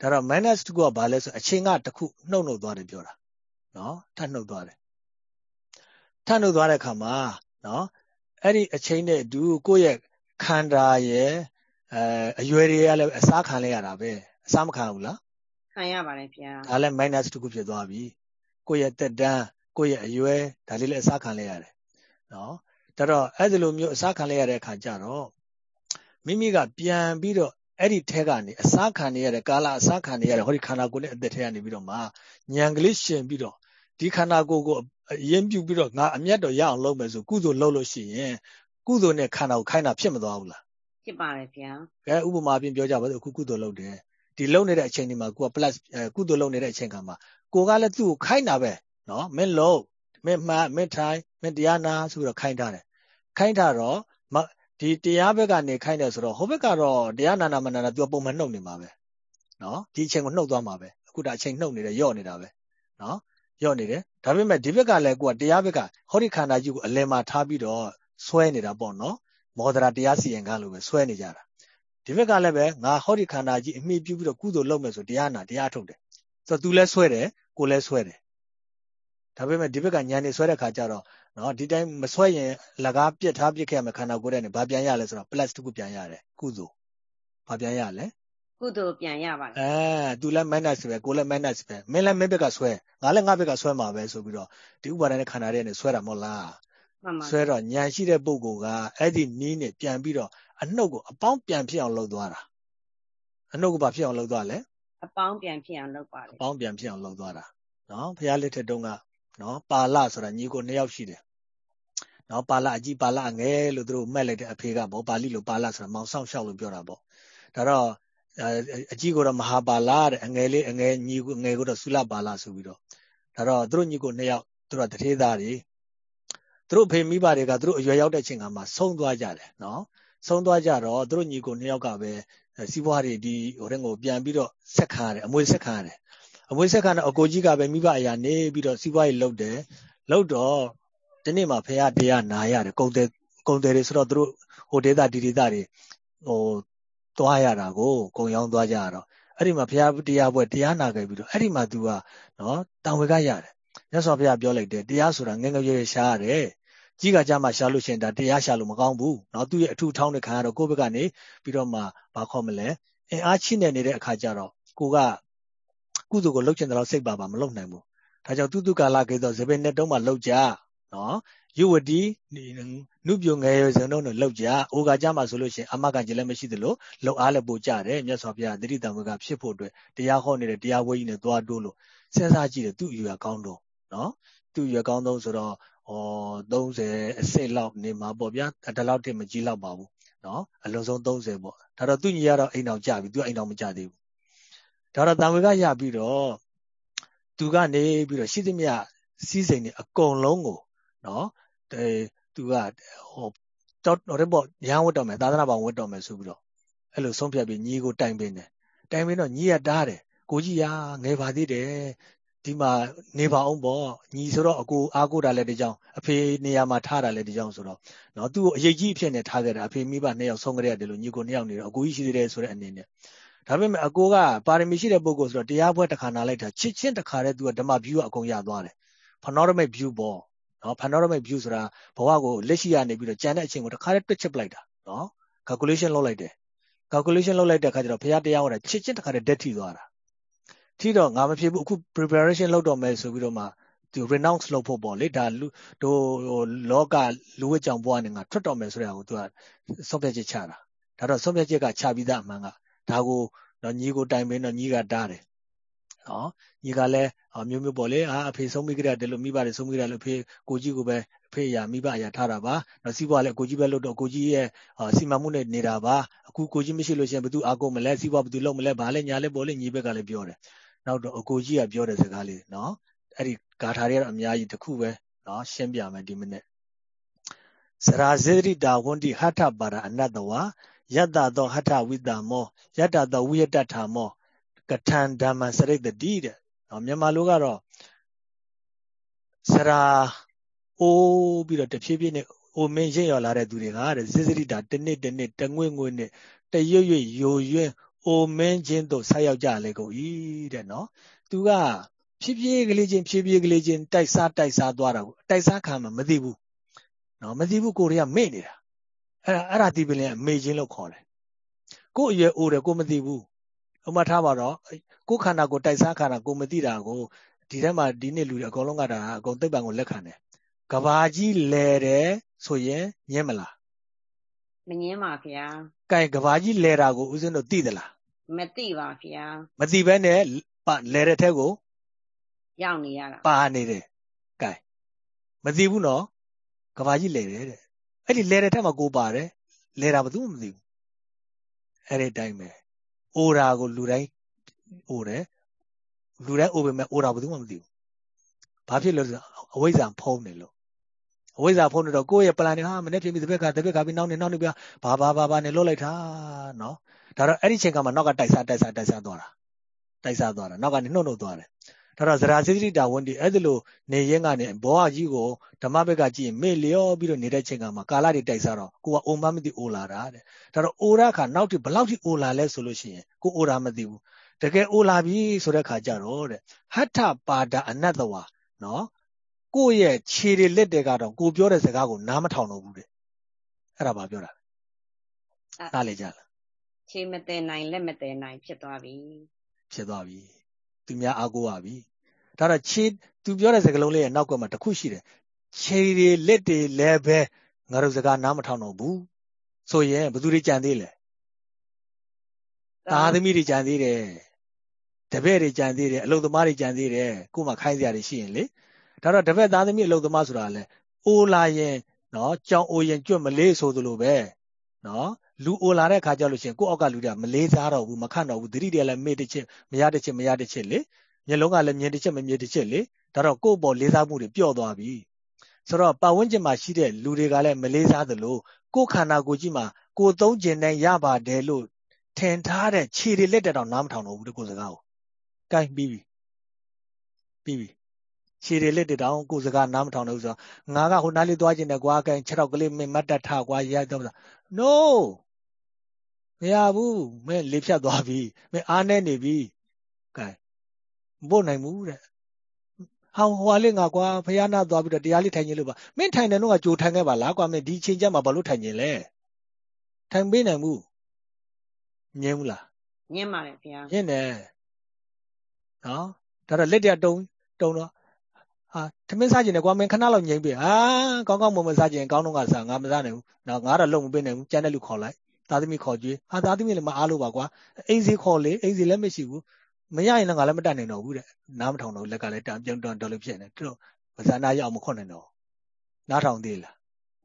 [SPEAKER 1] ဒါတော့ minus တစ်ခုကဘာလဲဆိုအချိန်ကတစ်ခုနှုတ်နှုတ်သွားတယ်ပြောတာနော်ထပ်နှုတ်သွားတယ်ထပ်နှုတ်သွားတဲ့အခါမှာနော်အဲ့ဒီအချိန်နဲ့အတူကိုယ့်ရဲ့ခန္ဓာရဲ့အဲအရွယ်တွေကလည်းအစားခံလိုက်ရတာပဲအစားမခံဘူးလား
[SPEAKER 2] ခံရပါတယ်ဗျာ
[SPEAKER 1] ဒါလည်း minus တစ်ခုဖြစ်သွားပြီကိုယ့်ရဲ့တက်တန်းကိုယ့်ရဲ့အရွယ်ဒါလေးလည်းအစားခံလိုက်ရတယ်နော်ဒါတော့အဲ့ဒီလိုမျိုးအစားခံလိုက်ရတဲ့အခါကျတော့မိမိကပြန်ပြီးတော့ အဲ့ဒီထဲကနေအစားခံနေရတဲ့ကာလအစားခံနေရတဲ့ဟောဒီခန္ဓာကိုယ်နဲ့အသက်ထဲကနေပြီးတော့မှညံကလေးရှင်ပြီးတော့ဒီခန္ဓာကိုယ်ကိုအရင်ပြုပြီးတော့ငါအမျက်တော်ရအောင်လုပ်မယ်ဆိုကုသိုလ်လုပ်လို့ရှိရင်ကုသိုလ်နဲ့ခန္ဓာကိုခိုင်းတာဖြစ်မသွားဘူးလား
[SPEAKER 2] ဖြစ်ပါတယ်ဗျာ
[SPEAKER 1] ကဲဥပမာအပြင်ပြောကြပါစို့အခုကုသိုလ်လုပ်တယ်ဒီလုံနေတဲ့အချိန်ဒီမှာကိုက plus ကုသိုလ်လုံနေတဲ့အချိန်ခါမှာကိုကလည်းသူ့ကိုခိုင်းတာပဲနော်မင်းလုံးမင်းမှန်မင်းထိုင်မင်းတရားနာဆိုတော့ခိုင်းထားတယ်ခိုင်းထားတော့ ဒီတရားဘက်ကနေခိုင်းတယ်ဆိုတော့ဟိုဘက်ကတော့တရားနာနာမနာနာသူကပုံမှန်နှုတ်နေမှာပဲနော်ဒီအချိန်ကိုနှုတ်သွားမှာပဲအခုဒါအချိန်နှုတ်နေတယ်ယော့နေတာပဲနော်ယော့နေတယ်ဒါပေမဲ့ဒီဘက်ကလည်းကိုကတရားဘက်ကဟောဒီခန္ဓာကြီးကိုအလယ်မှာထားပြီးတော့ဆွဲနေတာပေါ့နော်မောဒရာတရားစီရင်ခံလို့ပဲဆွဲနေကြတာဒီဘက်ကလည်းပဲငါဟောဒီခန္ဓာကြီးအမိပြုပြီးတော့ကုသိုလ်လုပ်မယ်ဆိုတရားနာတရားထုတ်တယ်ဆိုတော့ तू လည်းဆွဲတယ်ကိုလည်းဆွဲတယ်ဒါပေမဲ့ဒီဘက်ကညံနေဆွဲတဲ့ခါကျတော့ နော်ဒီတိုင်းမဆွဲရင်လကားပြစ်ထားပြစ်ခဲ့ရမယ်ခန္ဓာကိုယ်ထဲနေဘာပြန်ရလဲဆိုတော့ plus တခုပြန်ရတယ်ကုသိုလ်ဘာပြန်ရလဲ
[SPEAKER 2] ကုသိုလ်ပြန်ရပါတယ်
[SPEAKER 1] အဲ तू လည်း minus ပဲကိုလည်း minus ပဲမင်းလည်းမင်းဘက်ကဆွဲငါလည်းငါဘက်ကဆွဲမှာပဲဆိုပြီးတော့ဒီဥပါဒณะခန္ဓာတွေနဲ့ဆွဲတာမဟုတ်လားဆွဲတော့ညံရှိတဲ့ပုဂ္ဂိုလ်ကအဲ့ဒီနီးနဲ့ပြန်ပြီးတော့အနှုတ်ကိုအပေါင်းပြန်ဖြစ်အောင်လုပ်သွားတာအနှုတ်ကဘာဖြစ်အောင်လုပ်သွားလဲ
[SPEAKER 2] အပေါင်းပြန်ဖြစ်အောင်လုပ်ပါတယ်
[SPEAKER 1] အပေါင်းပြန်ဖြစ်အောင်လုပ်သွားတာနော်ဘုရားလက်ထက်တုန်းကနော်ပါဠဆိုတာညီကိုနှစ်ယောက်ရှိတယ် နော်ပါဠအကြီးပါဠအငယ်လို့သူတို့မှတ်လိုက်တဲ့အဖေကဗောပါဠိလိုပါဠဆိုတာမောင်ဆောင်ရှောက်လို့ပြောတာပေါ့ဒါတော့အကြီးကိုတော့မဟာပါလာတဲ့အငယ်လေးအငယ်ညီကိုငယ်ကိုတော့ဆုလပါလာဆိုပြီးတော့ဒါတော့သူတို့ညီကိုနှစ်ယောက်သူတို့တထေးသားတွေသူတို့ဖေမိဘတွေကသူတို့အရွယ်ရောက်တဲ့ချိန်ကမှဆုံးသွားကြတယ်နော်ဆုံးသွားကြတော့သူတို့ညီကိုနှစ်ယောက်ကပဲစီးပွားတွေဒီဟိုတဲ့ကိုပြန်ပြီးတော့ဆက်ခံရတယ်အမွေဆက်ခံရတယ်အမွေဆက်ခံတဲ့အကိုကြီးကပဲမိဘအရာနေပြီးတော့စီးပွားရေးလုပ်တယ်လုပ်တော့ ဒီနေ့မှဖះတရားနာရတယ်ကုံတယ်ကုံတယ်တွေဆိုတော့သူတို့ဟိုဒေတာဒီဒေတာတွေဟိုသွားရတာကိုကုံရောင်းသွားကြရတော့အဲ့ဒီမှာဘုရားတရားပွဲတရားနာခဲ့ပြီးတော့အဲ့ဒီမှာ तू ကနော်တံဝေကရတယ်မြတ်စွာဘုရားပြောလိုက်တယ်တရားဆိုတာငငယ်ရွယ်ရှားရတယ်ကြီးကကြမှာရှာလို့ရှိရင်ဒါတရားရှာလို့မကောင်းဘူးเนาะသူ့ရဲ့အထူထောင်းတဲ့ခံရတော့ကိုယ့်ဘက်ကနေပြီးတော့မှဘာခေါ်မလဲအင်အားချိနေနေတဲ့အခါကျတော့ကိုကကုသိုလ်ကိုလှုပ်ချင်တဲ့လောက်စိတ်ပါပါမလှုပ်နိုင်ဘူးဒါကြောင့်သူတုကာလကေသောဇေဘနဲ့တုံးမှလှုပ်ကြ နော်ယုဝတိနုပြုံငယ်ရဇုံတို့လှုပ်ကြအိုကကြမှာဆိုလို့ရှိရင်အမကကြလည်းမရှိသလိုလှုပ်အားလည်းပို့ကြတယ်မြတ်စွာဘုရားသတိတံဝေကဖြစ်ဖို့အတွက်တရားဟောနေတဲ့တရားဝဲကြီးနဲ့သွားတိုးလို့စဉ်းစားကြည့်တယ်သူ့အယူကောင်းတော့နော်သူ့အယူကောင်းတော့ဆိုတော့ဟော30အစိတ်လောက်နေမှာပေါ့ဗျာဒါလောက်တည်းမကြီးလောက်ပါဘူးနော်အလုံးစုံ30ပေါ့ဒါတော့သူညီရတော့အိမ်တော်ကြပြီသူအိမ်တော်မကြသေးဘူးဒါတော့တံဝေကရပြီးတော့သူကနေပြီးတော့ရှိသမျှစီးစိမ်တွေအကုန်လုံးကို နော်အဲသူကဟိုတော့တော့ပေါ့ရဟန်းဝတ်တော်မယ်သာသနာ့ဘောင်ဝတ်တော်မယ်ဆိုပြီးတော့အဲ့လိုဆုံးဖြတ်ပြီးညီကိုတိုင်ပင်တယ်တိုင်ပင်တော့ညီရတားတယ်ကိုကြီးရာငယ်ပါသေးတယ်ဒီမှာနေပါအောင်ပေါ့ညီဆိုတော့အကိုအားကိုတာလည်းတကြောင်အဖေနေရာမှာထားတာလည်းတကြောင်ဆိုတော့နော်သူ့ကိုအရေးကြီးအဖြစ်နဲ့ထားခဲ့တာအဖေမိဘနှစ်ယောက်ဆုံးကြရတယ်လို့ညီကိုနှစ်ယောက်နေတော့အကိုကြီးရှိသေးတယ်ဆိုတဲ့အနေနဲ့ဒါပေမဲ့အကိုကပါရမီရှိတဲ့ပုဂ္ဂိုလ်ဆိုတော့တရားပွဲတစ်ခါနာလိုက်တာချစ်ချင်းတစ်ခါတည်းသူကဓမ္မ view ကအကုန်ရသွားတယ် panoramic view ပေါ့ နော် panoramic view ဆိုတာဘဝကိုလက်ရှိရနေပြီးတော့ကြံတဲ့အချိန်ကိုတစ်ခါတည်းတွက်ချက်ပလိုက်တာနော် calculation လုပ်လိုက်တယ် calculation လုပ်လိုက်တဲ့အခါကျတော့ဘုရားတရားဟောတာချစ်ချင်းတစ်ခါတည်း debt ထိသွားတာထိတော့ငါမဖြစ်ဘူးအခု preparation လုပ်တော့မယ်ဆိုပြီးတော့မှသူ renounce လုပ်ဖို့ပေါ့လေဒါလူတို့လောကလူဝတ်ကြောင်ဘဝနဲ့ငါထွက်တော့မယ်ဆိုတဲ့ဟာကိုသူကဆုံးဖြတ်ချက်ချတာဒါတော့ဆုံးဖြတ်ချက်ကချပြီးသားအမှန်ကဒါကိုတော့ညီကိုတိုင်ပင်တော့ညီကတားတယ် နော်ညီကလည်းမျိုးမျိုးပေါ့လေအာအဖေဆုံးမိကြတယ်လို့မိဘတွေဆုံးမိကြတယ်လို့ဖေကိုကြီးကိုပဲအဖေရမိဘအရာထားတာပါနော်စီးပွားလည်းကိုကြီးပဲလို့တော့ကိုကြီးရဲ့စီမံမှုနဲ့နေတာပါအခုကိုကြီးမရှိလို့ရှိရင်ဘယ်သူအာကုန်မလဲစီးပွားဘယ်သူလုပ်မလဲဘာလဲညာလဲပေါ့လေညီဘက်ကလည်းပြောတယ်နောက်တော့အကိုကြီးကပြောတဲ့စကားလေးနော်အဲ့ဒီဂါထာတွေကတော့အများကြီးတစ်ခုပဲနော်ရှင်းပြမယ်ဒီမိနစ်စရာဇေရိတာဝန္တိဟထပါရအနတ္တဝါယတ္တသောဟထဝိတ္တမောယတ္တသောဝိယတ္တထာမော ကထံဓမ္မစရိတ်တတိတဲ့နော်မြန်မာလိုကတော့စရာအိုးပြီးတော့တဖြည်းဖြည်းနဲ့အိုမင်းရိပ်ရော်လာတဲ့သူတွေကတဲ့ဇိဇရိတာတစ်နှစ်တစ်နှစ်တငွေ့ငွေ့နဲ့တရွတ်ရွတ်ယိုယွင်းအိုမင်းချင်းတို့ဆက်ရောက်ကြလေကုန်ဤတဲ့နော်သူကဖြည်းဖြည်းကလေးချင်းဖြည်းဖြည်းကလေးချင်းတိုက်စားတိုက်စားသွားတာကိုတိုက်စားခံမှမသိဘူးနော်မသိဘူးကိုရီးယားမေ့နေတာအဲ့ဒါအဲ့ဒါဒီပင်လည်းမေ့ချင်းလို့ခေါ်တယ်ကို့အရွယ်အိုတယ်ကိုမသိဘူး ဥမာထားပါတော့ကိုယ်ခန္ဓာကိုတိုက်စားခန္ဓာကိုမသိတာကိုဒီထဲမှာဒီနေ့လူတွေအကုန်လုံးကဒါအကုန်သိပ္ပံကိုလက်ခံတယ်ကဘာကြီးလဲတယ်ဆိုရင်ညင်းမလား
[SPEAKER 2] မငင်းပါဗျာ
[SPEAKER 1] ကဲကဘာကြီးလဲတာကိုဦးဇင်းတို့သိသလား
[SPEAKER 2] မသိပါဗျာ
[SPEAKER 1] မသိဘဲနဲ့လဲတဲ့ထက်ကို
[SPEAKER 2] ရောက်နေရတာ
[SPEAKER 1] ပါနေတယ်ကဲမသိဘူးနော်ကဘာကြီးလဲတယ်တဲ့အဲ့ဒီလဲတဲ့ထက်မှာကိုပါတယ်လဲတာဘယ်သူမှမသိဘူးအဲ့ဒီတိုင်းပဲ အိုတာကိုလူတိုင်းအိုတယ်လူတိုင်းအိုပေမဲ့အိုတာဘယ်သူမှမသိဘူးဘာဖြစ်လို့လဲအဝိဇ္ဇာဖုံးနေလို့အဝိဇ္ဇာဖုံးနေတော့ကိုယ့်ရဲ့ plan တွေဟာမနေ့ဖြစ်ပြီးတစ်ဘက်ကတစ်ဘက်ကပြီးနောက်နေနောက်နေပြဘာဘာဘာဘာနေလွတ်လိုက်တာနော်ဒါတော့အဲ့ဒီချိန်ကမှနောက်ကတိုက်စားတိုက်စားတိုက်စားသွားတာတိုက်စားသွားတာနောက်ကနေနှုတ်နှုတ်သွားတယ် ဒါတော့ဇရာစိတိတာဝန်ဒီအဲ့ဒါလို့နေရင်းကနေဘောဟကြီးကိုဓမ္မဘက်ကကြည့်ရင်မေ့လျောပြီးတော့နေတဲ့ချိန်ကမှကာလတွေတိုက်စားတော့ကိုကအိုမမသိအိုလာတာတဲ့ဒါတော့အိုရခါနောက်တိဘလောက်ထိအိုလာလဲဆိုလို့ရှိရင်ကိုအိုတာမသိဘူးတကယ်အိုလာပြီဆိုတဲ့ခါကျတော့တဲ့ဟဋ္ဌပါဒအနတ္တဝါနော်ကိုယ့်ရဲ့ခြေတွေလက်တွေကတော့ကိုပြောတဲ့စကားကိုနားမထောင်တော့ဘူးတဲ့အဲ့ဒါဘာပြောတာလဲနားလေကြလား
[SPEAKER 2] ခြေမတည်နိုင်လက်မတည်နိုင်ဖြစ်သွားပြီ
[SPEAKER 1] ဖြစ်သွားပြီ သူများအားကိုးရပြီဒါတော့ခြေသူပြောတဲ့စကားလုံးလေးရဲ့နောက်ကမှတစ်ခုရှိတယ်ခြေတွေလက်တွေလည်းပဲငါတို့စကားနားမထောင်တော့ဘူးဆိုရင်ဘယ်သူတွေကြံသေးလဲသားသမီးတွေကြံသေးတယ်တပည့်တွေကြံသေးတယ်အလုပ်သမားတွေကြံသေးတယ်ကို့မှာခိုင်းစရာတွေရှိရင်လေဒါတော့တပည့်သားသမီးအလုပ်သမားဆိုတာလဲအိုလာရင်နော်ကြောင်အိုရင်ကြွတ်မလေးဆိုသလိုပဲနော် လူအိုလာတဲ့ခါကျလို့ရှိရင်ကိုယ့်အောက်ကလူတွေကမလေးစားတော့ဘူးမခန့်တော့ဘူးသတိတွေကလည်းမေ့တစ်ချက်မရတစ်ချက်မရတစ်ချက်လေမျက်လုံးကလည်းမြင်တစ်ချက်မမြင်တစ်ချက်လေဒါတော့ကိုယ့်ပေါ်လေးစားမှုတွေပျော့သွားပြီဆိုတော့ပတ်ဝန်းကျင်မှာရှိတဲ့လူတွေကလည်းမလေးစားသလိုကိုယ်ခန္ဓာကိုယ်ကြီးမှာကိုယ်သုံးကျင်တဲ့ရပါတယ်လို့ထင်ထားတဲ့ခြေတွေလက်တက်တော့နားမထောင်တော့ဘူးတကိုယ်စကားကို။ကိုင်းပြီးပြီ။ပြီးပြီ။ခြေတွေလက်တက်တော့ကိုယ်စကားနားမထောင်တော့ဘူးဆိုတော့ငါကဟိုနားလေးသွားကျင်တယ်ကွာကိုင်းခြေထောက်ကလေးမင်းမတ်တက်ထားကွာရိုက်တော့ no မရဘူးမင်းလေဖြတ်သွားပြီမင်းအားနေနေပြီကဲမပို့နိုင်ဘူးတဲ့ဟောင်းဟွာလေးငါကွာဖះနာသွားပြီးတော့တရားလေးထိုင်ခြင်းလို့ပါမင်းထိုင်တယ်တော့ကကြိုထိုင်ခဲ့ပါလားကွာမင်းဒီချိန်ကျမှဘာလို့ထိုင်ခြင်းလဲထိုင်ပေးနိုင်ဘူးငင်းဘူးလား
[SPEAKER 2] ငင်းပါတယ်ဗျာ
[SPEAKER 1] ငင်းတယ်နော်ဒါတော့လက်တရတုံတုံတော့ဟာသမင်းစားခြင်းနဲ့ကွာမင်းခဏလောက်ငြိမ့်ပြီဟာကောင်းကောင်းမွန်မွန်စားခြင်းကောင်းတော့ကစားငါမစားနိုင်ဘူးနော်ငါတော့လုံမပေးနိုင်ဘူးကျန်တဲ့လူခေါ်လိုက် သားသမီးခေါ်ကြွေးဟာသားသမီးလည်းမအားလို့ပါကွာအိမ်စီခေါ်လေအိမ်စီလည်းမရှိဘူးမရရင်လည်းငါလည်းမတတ်နိုင်တော့ဘူးတဲ့နားမထောင်တော့လက်ကလည်းတန်ပြုံးတန်တော်လို့ဖြစ်နေတို့ပဇာနာရအောင်မခွတ်နိုင်တော့နားထောင်သေးလား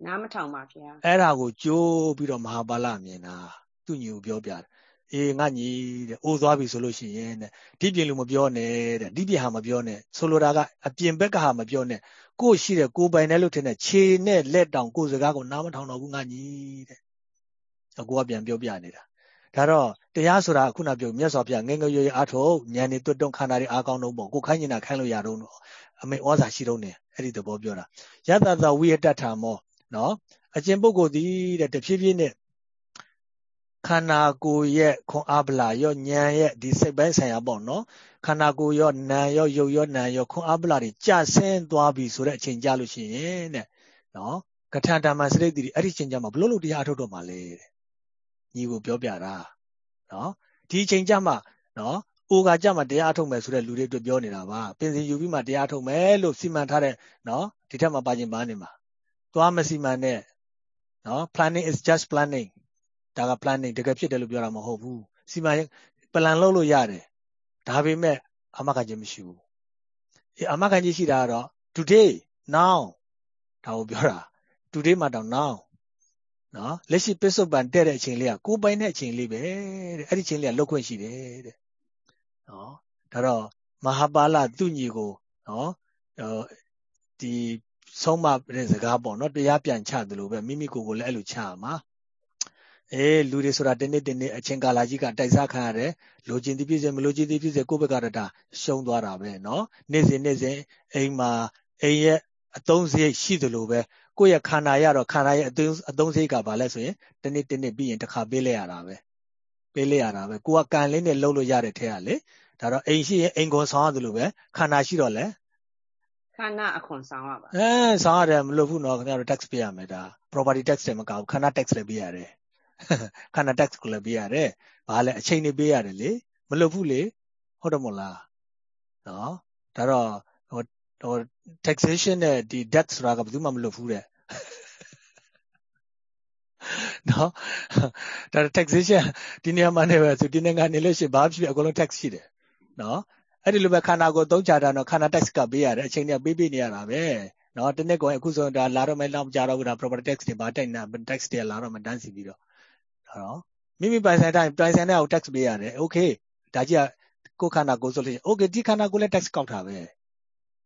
[SPEAKER 2] နားမထောင်ပါဗျာ
[SPEAKER 1] အဲ့ဒါကိုကြိုးပြီးတော့မဟာပါဠမြင်တာသူ့ညီကိုပြောပြတယ်အေးငါညီတဲ့အိုးသွားပြီဆိုလို့ရှိရင်တဲ့ဒီပြင်လူမပြောနဲ့တဲ့ဒီပြင်ဟာမပြောနဲ့ဆိုလိုတာကအပြင်ဘက်ကဟာမပြောနဲ့ကို့ရှိတဲ့ကိုပိုင်တယ်လို့ထင်တဲ့ခြေနဲ့လက်တောင်ကိုစကားကိုနားမထောင်တော့ဘူးငါညီတဲ့ အကိုကပြန်ပြောပြနေတာဒါတော့တရားဆိုတာခုနပြောမြတ်စွာဘုရားငယ်ငယ်ရွယ်ရွယ်အားထုတ်ဉာဏ်နေတွတ်တုံခန္ဓာတွေအားကောင်းတော့ပေါ့ကိုခိုင်းနေတာခိုင်းလို့ရတော့အမေဩဇာရှိတော့နေအဲ့ဒီသဘောပြောတာယတသဝိယတ္ထာမောနော်အကျင့်ပုဂ္ဂိုလ်ဒီတဲ့တဖြည်းဖြည်းနဲ့ခန္ဓာကိုယ်ရဲ့ခွန်အားဗလာရောဉာဏ်ရဲ့ဒီစိတ်ပိုင်းဆိုင်ရာပေါ့နော်ခန္ဓာကိုယ်ရောနာရောရုပ်ရောနာရောခွန်အားဗလာတွေကြဆင်းသွားပြီဆိုတဲ့အချိန်ကြလို့ရှိရင်တဲ့နော်ကထာဓမ္မစရိတ်တိအဲ့ဒီချိန်ကြမှာဘလို့လို့တရားအထုတ်တော့မှာလဲတဲ့ ညီကိုပြောပြတာနော်ဒီအချိန်ကြမှာနော်အိုကကြမှာတရားအထုတ်မယ်ဆိုတဲ့လူတွေအတွက်ပြောနေတာပါပင်စင်ယူပြီးမှတရားအထုတ်မယ်လို့စီမံထားတဲ့နော်ဒီထက်မှပါခြင်းပါနေမှာသွားမစီမံနဲ့နော် planning is just planning ဒါက planning တကယ်ဖြစ်တယ်လို့ပြောတာမဟုတ်ဘူးစီမံ plan လုပ်လို့ရတယ်ဒါပေမဲ့အမခံခြင်းမရှိဘူးအေးအမခံခြင်းရှိတာကတော့ today now ဒါကိုပြောတာ today မှာတော့ now နော်လက်ရှိပစ္စုပန်တက်တဲ့အချိန်လေးကကိုပိုင်တဲ့အချိန်လေးပဲတဲ့အဲ့ဒီအချိန်လေးကလောက်ခွင့်ရှိတယ်တဲ့နော်ဒါတော့မဟာပါလသူညီကိုနော်ဒီဆုံးမတဲ့စကားပေါ့နော်တရားပြန်ချတယ်လို့ပဲမိမိကိုယ်ကိုလည်းအဲ့လိုချရမှာအေးလူတွေဆိုတာတနေ့တနေ့အချင်းကာလာကြီးကတိုက်စားခံရတယ်လိုချင်သည်ဖြစ်စေမလိုချင်သည်ဖြစ်စေကိုယ့်ဘက်ကတော့ဒါရှုံးသွားတာပဲနော်နေ့စဉ်နေ့စဉ်အိမ်မှာအိမ်ရဲ့အတုံးစရိတ်ရှိတယ်လို့ပဲ ကိုယ့်ရဲ့ခန္ဓာရတော့ခန္ဓာရဲ့အသုံးအသုံးစရိတ်ကဘာလဲဆိုရင်တနေ့တနေ့ပြီးရင်တစ်ခါပေးလိုက်ရတာပဲပေးလိုက်ရတာပဲကိုကကန်လေးနဲ့လှုပ်လို့ရတဲ့ထဲကလေဒါတော့အိမ်ရှိရင်အိမ်ခွန်ဆောင်ရတယ်လို့ပဲခန္ဓာရှိတော့လဲ
[SPEAKER 2] ခန္ဓာအခွန်ဆောင်ရပါ
[SPEAKER 1] အဲဆောင်ရတယ်မလို့ဘူးနော်ခင်ဗျားတို့ tax ပေးရမယ်ဒါ property tax တွေမကောက်ခန္ဓာ tax လည်းပေးရတယ်ခန္ဓာ tax ကိုလည်းပေးရတယ်ဘာလဲအချိန်တွေပေးရတယ်လေမလို့ဘူးလေဟုတ်တယ်မို့လားနော်ဒါတော့ ဟိုဟို taxation နဲ့ဒီ debt ဆိုတာကဘယ်သူမှမလုပ်ဘူးတဲ့နော်ဒါ taxation ဒီနေရာမှာနေပဲဆိုဒီနိုင်ငံနေလို့ရှိရင်ဘာဖြစ်ဖြစ်အကုန်လုံး tax ရှိတယ်နော်အဲ့ဒီလိုပဲခန္ဓာကိုယ်သုံးချတာတော့ခန္ဓာ tax ကပေးရတယ်အချိန်တည်းပေးပေးနေရတာပဲနော်တနေ့ကိုအခုဆိုဒါလာတော့မဲလောက်ကြတော့ဘူးဒါ property tax တွေဘာတိုက်နေ tax တွေလာတော့မတန်းစီပြီးတော့နော်မိမိပိုင်ဆိုင်တိုင်းပိုင်ဆိုင်တဲ့ကို tax ပေးရတယ် okay ဒါကြီးကကိုယ်ခန္ဓာကိုယ်ဆိုလို့ရှိရင် okay ဒီခန္ဓာကိုယ်လည်း tax ကောက်တာပဲ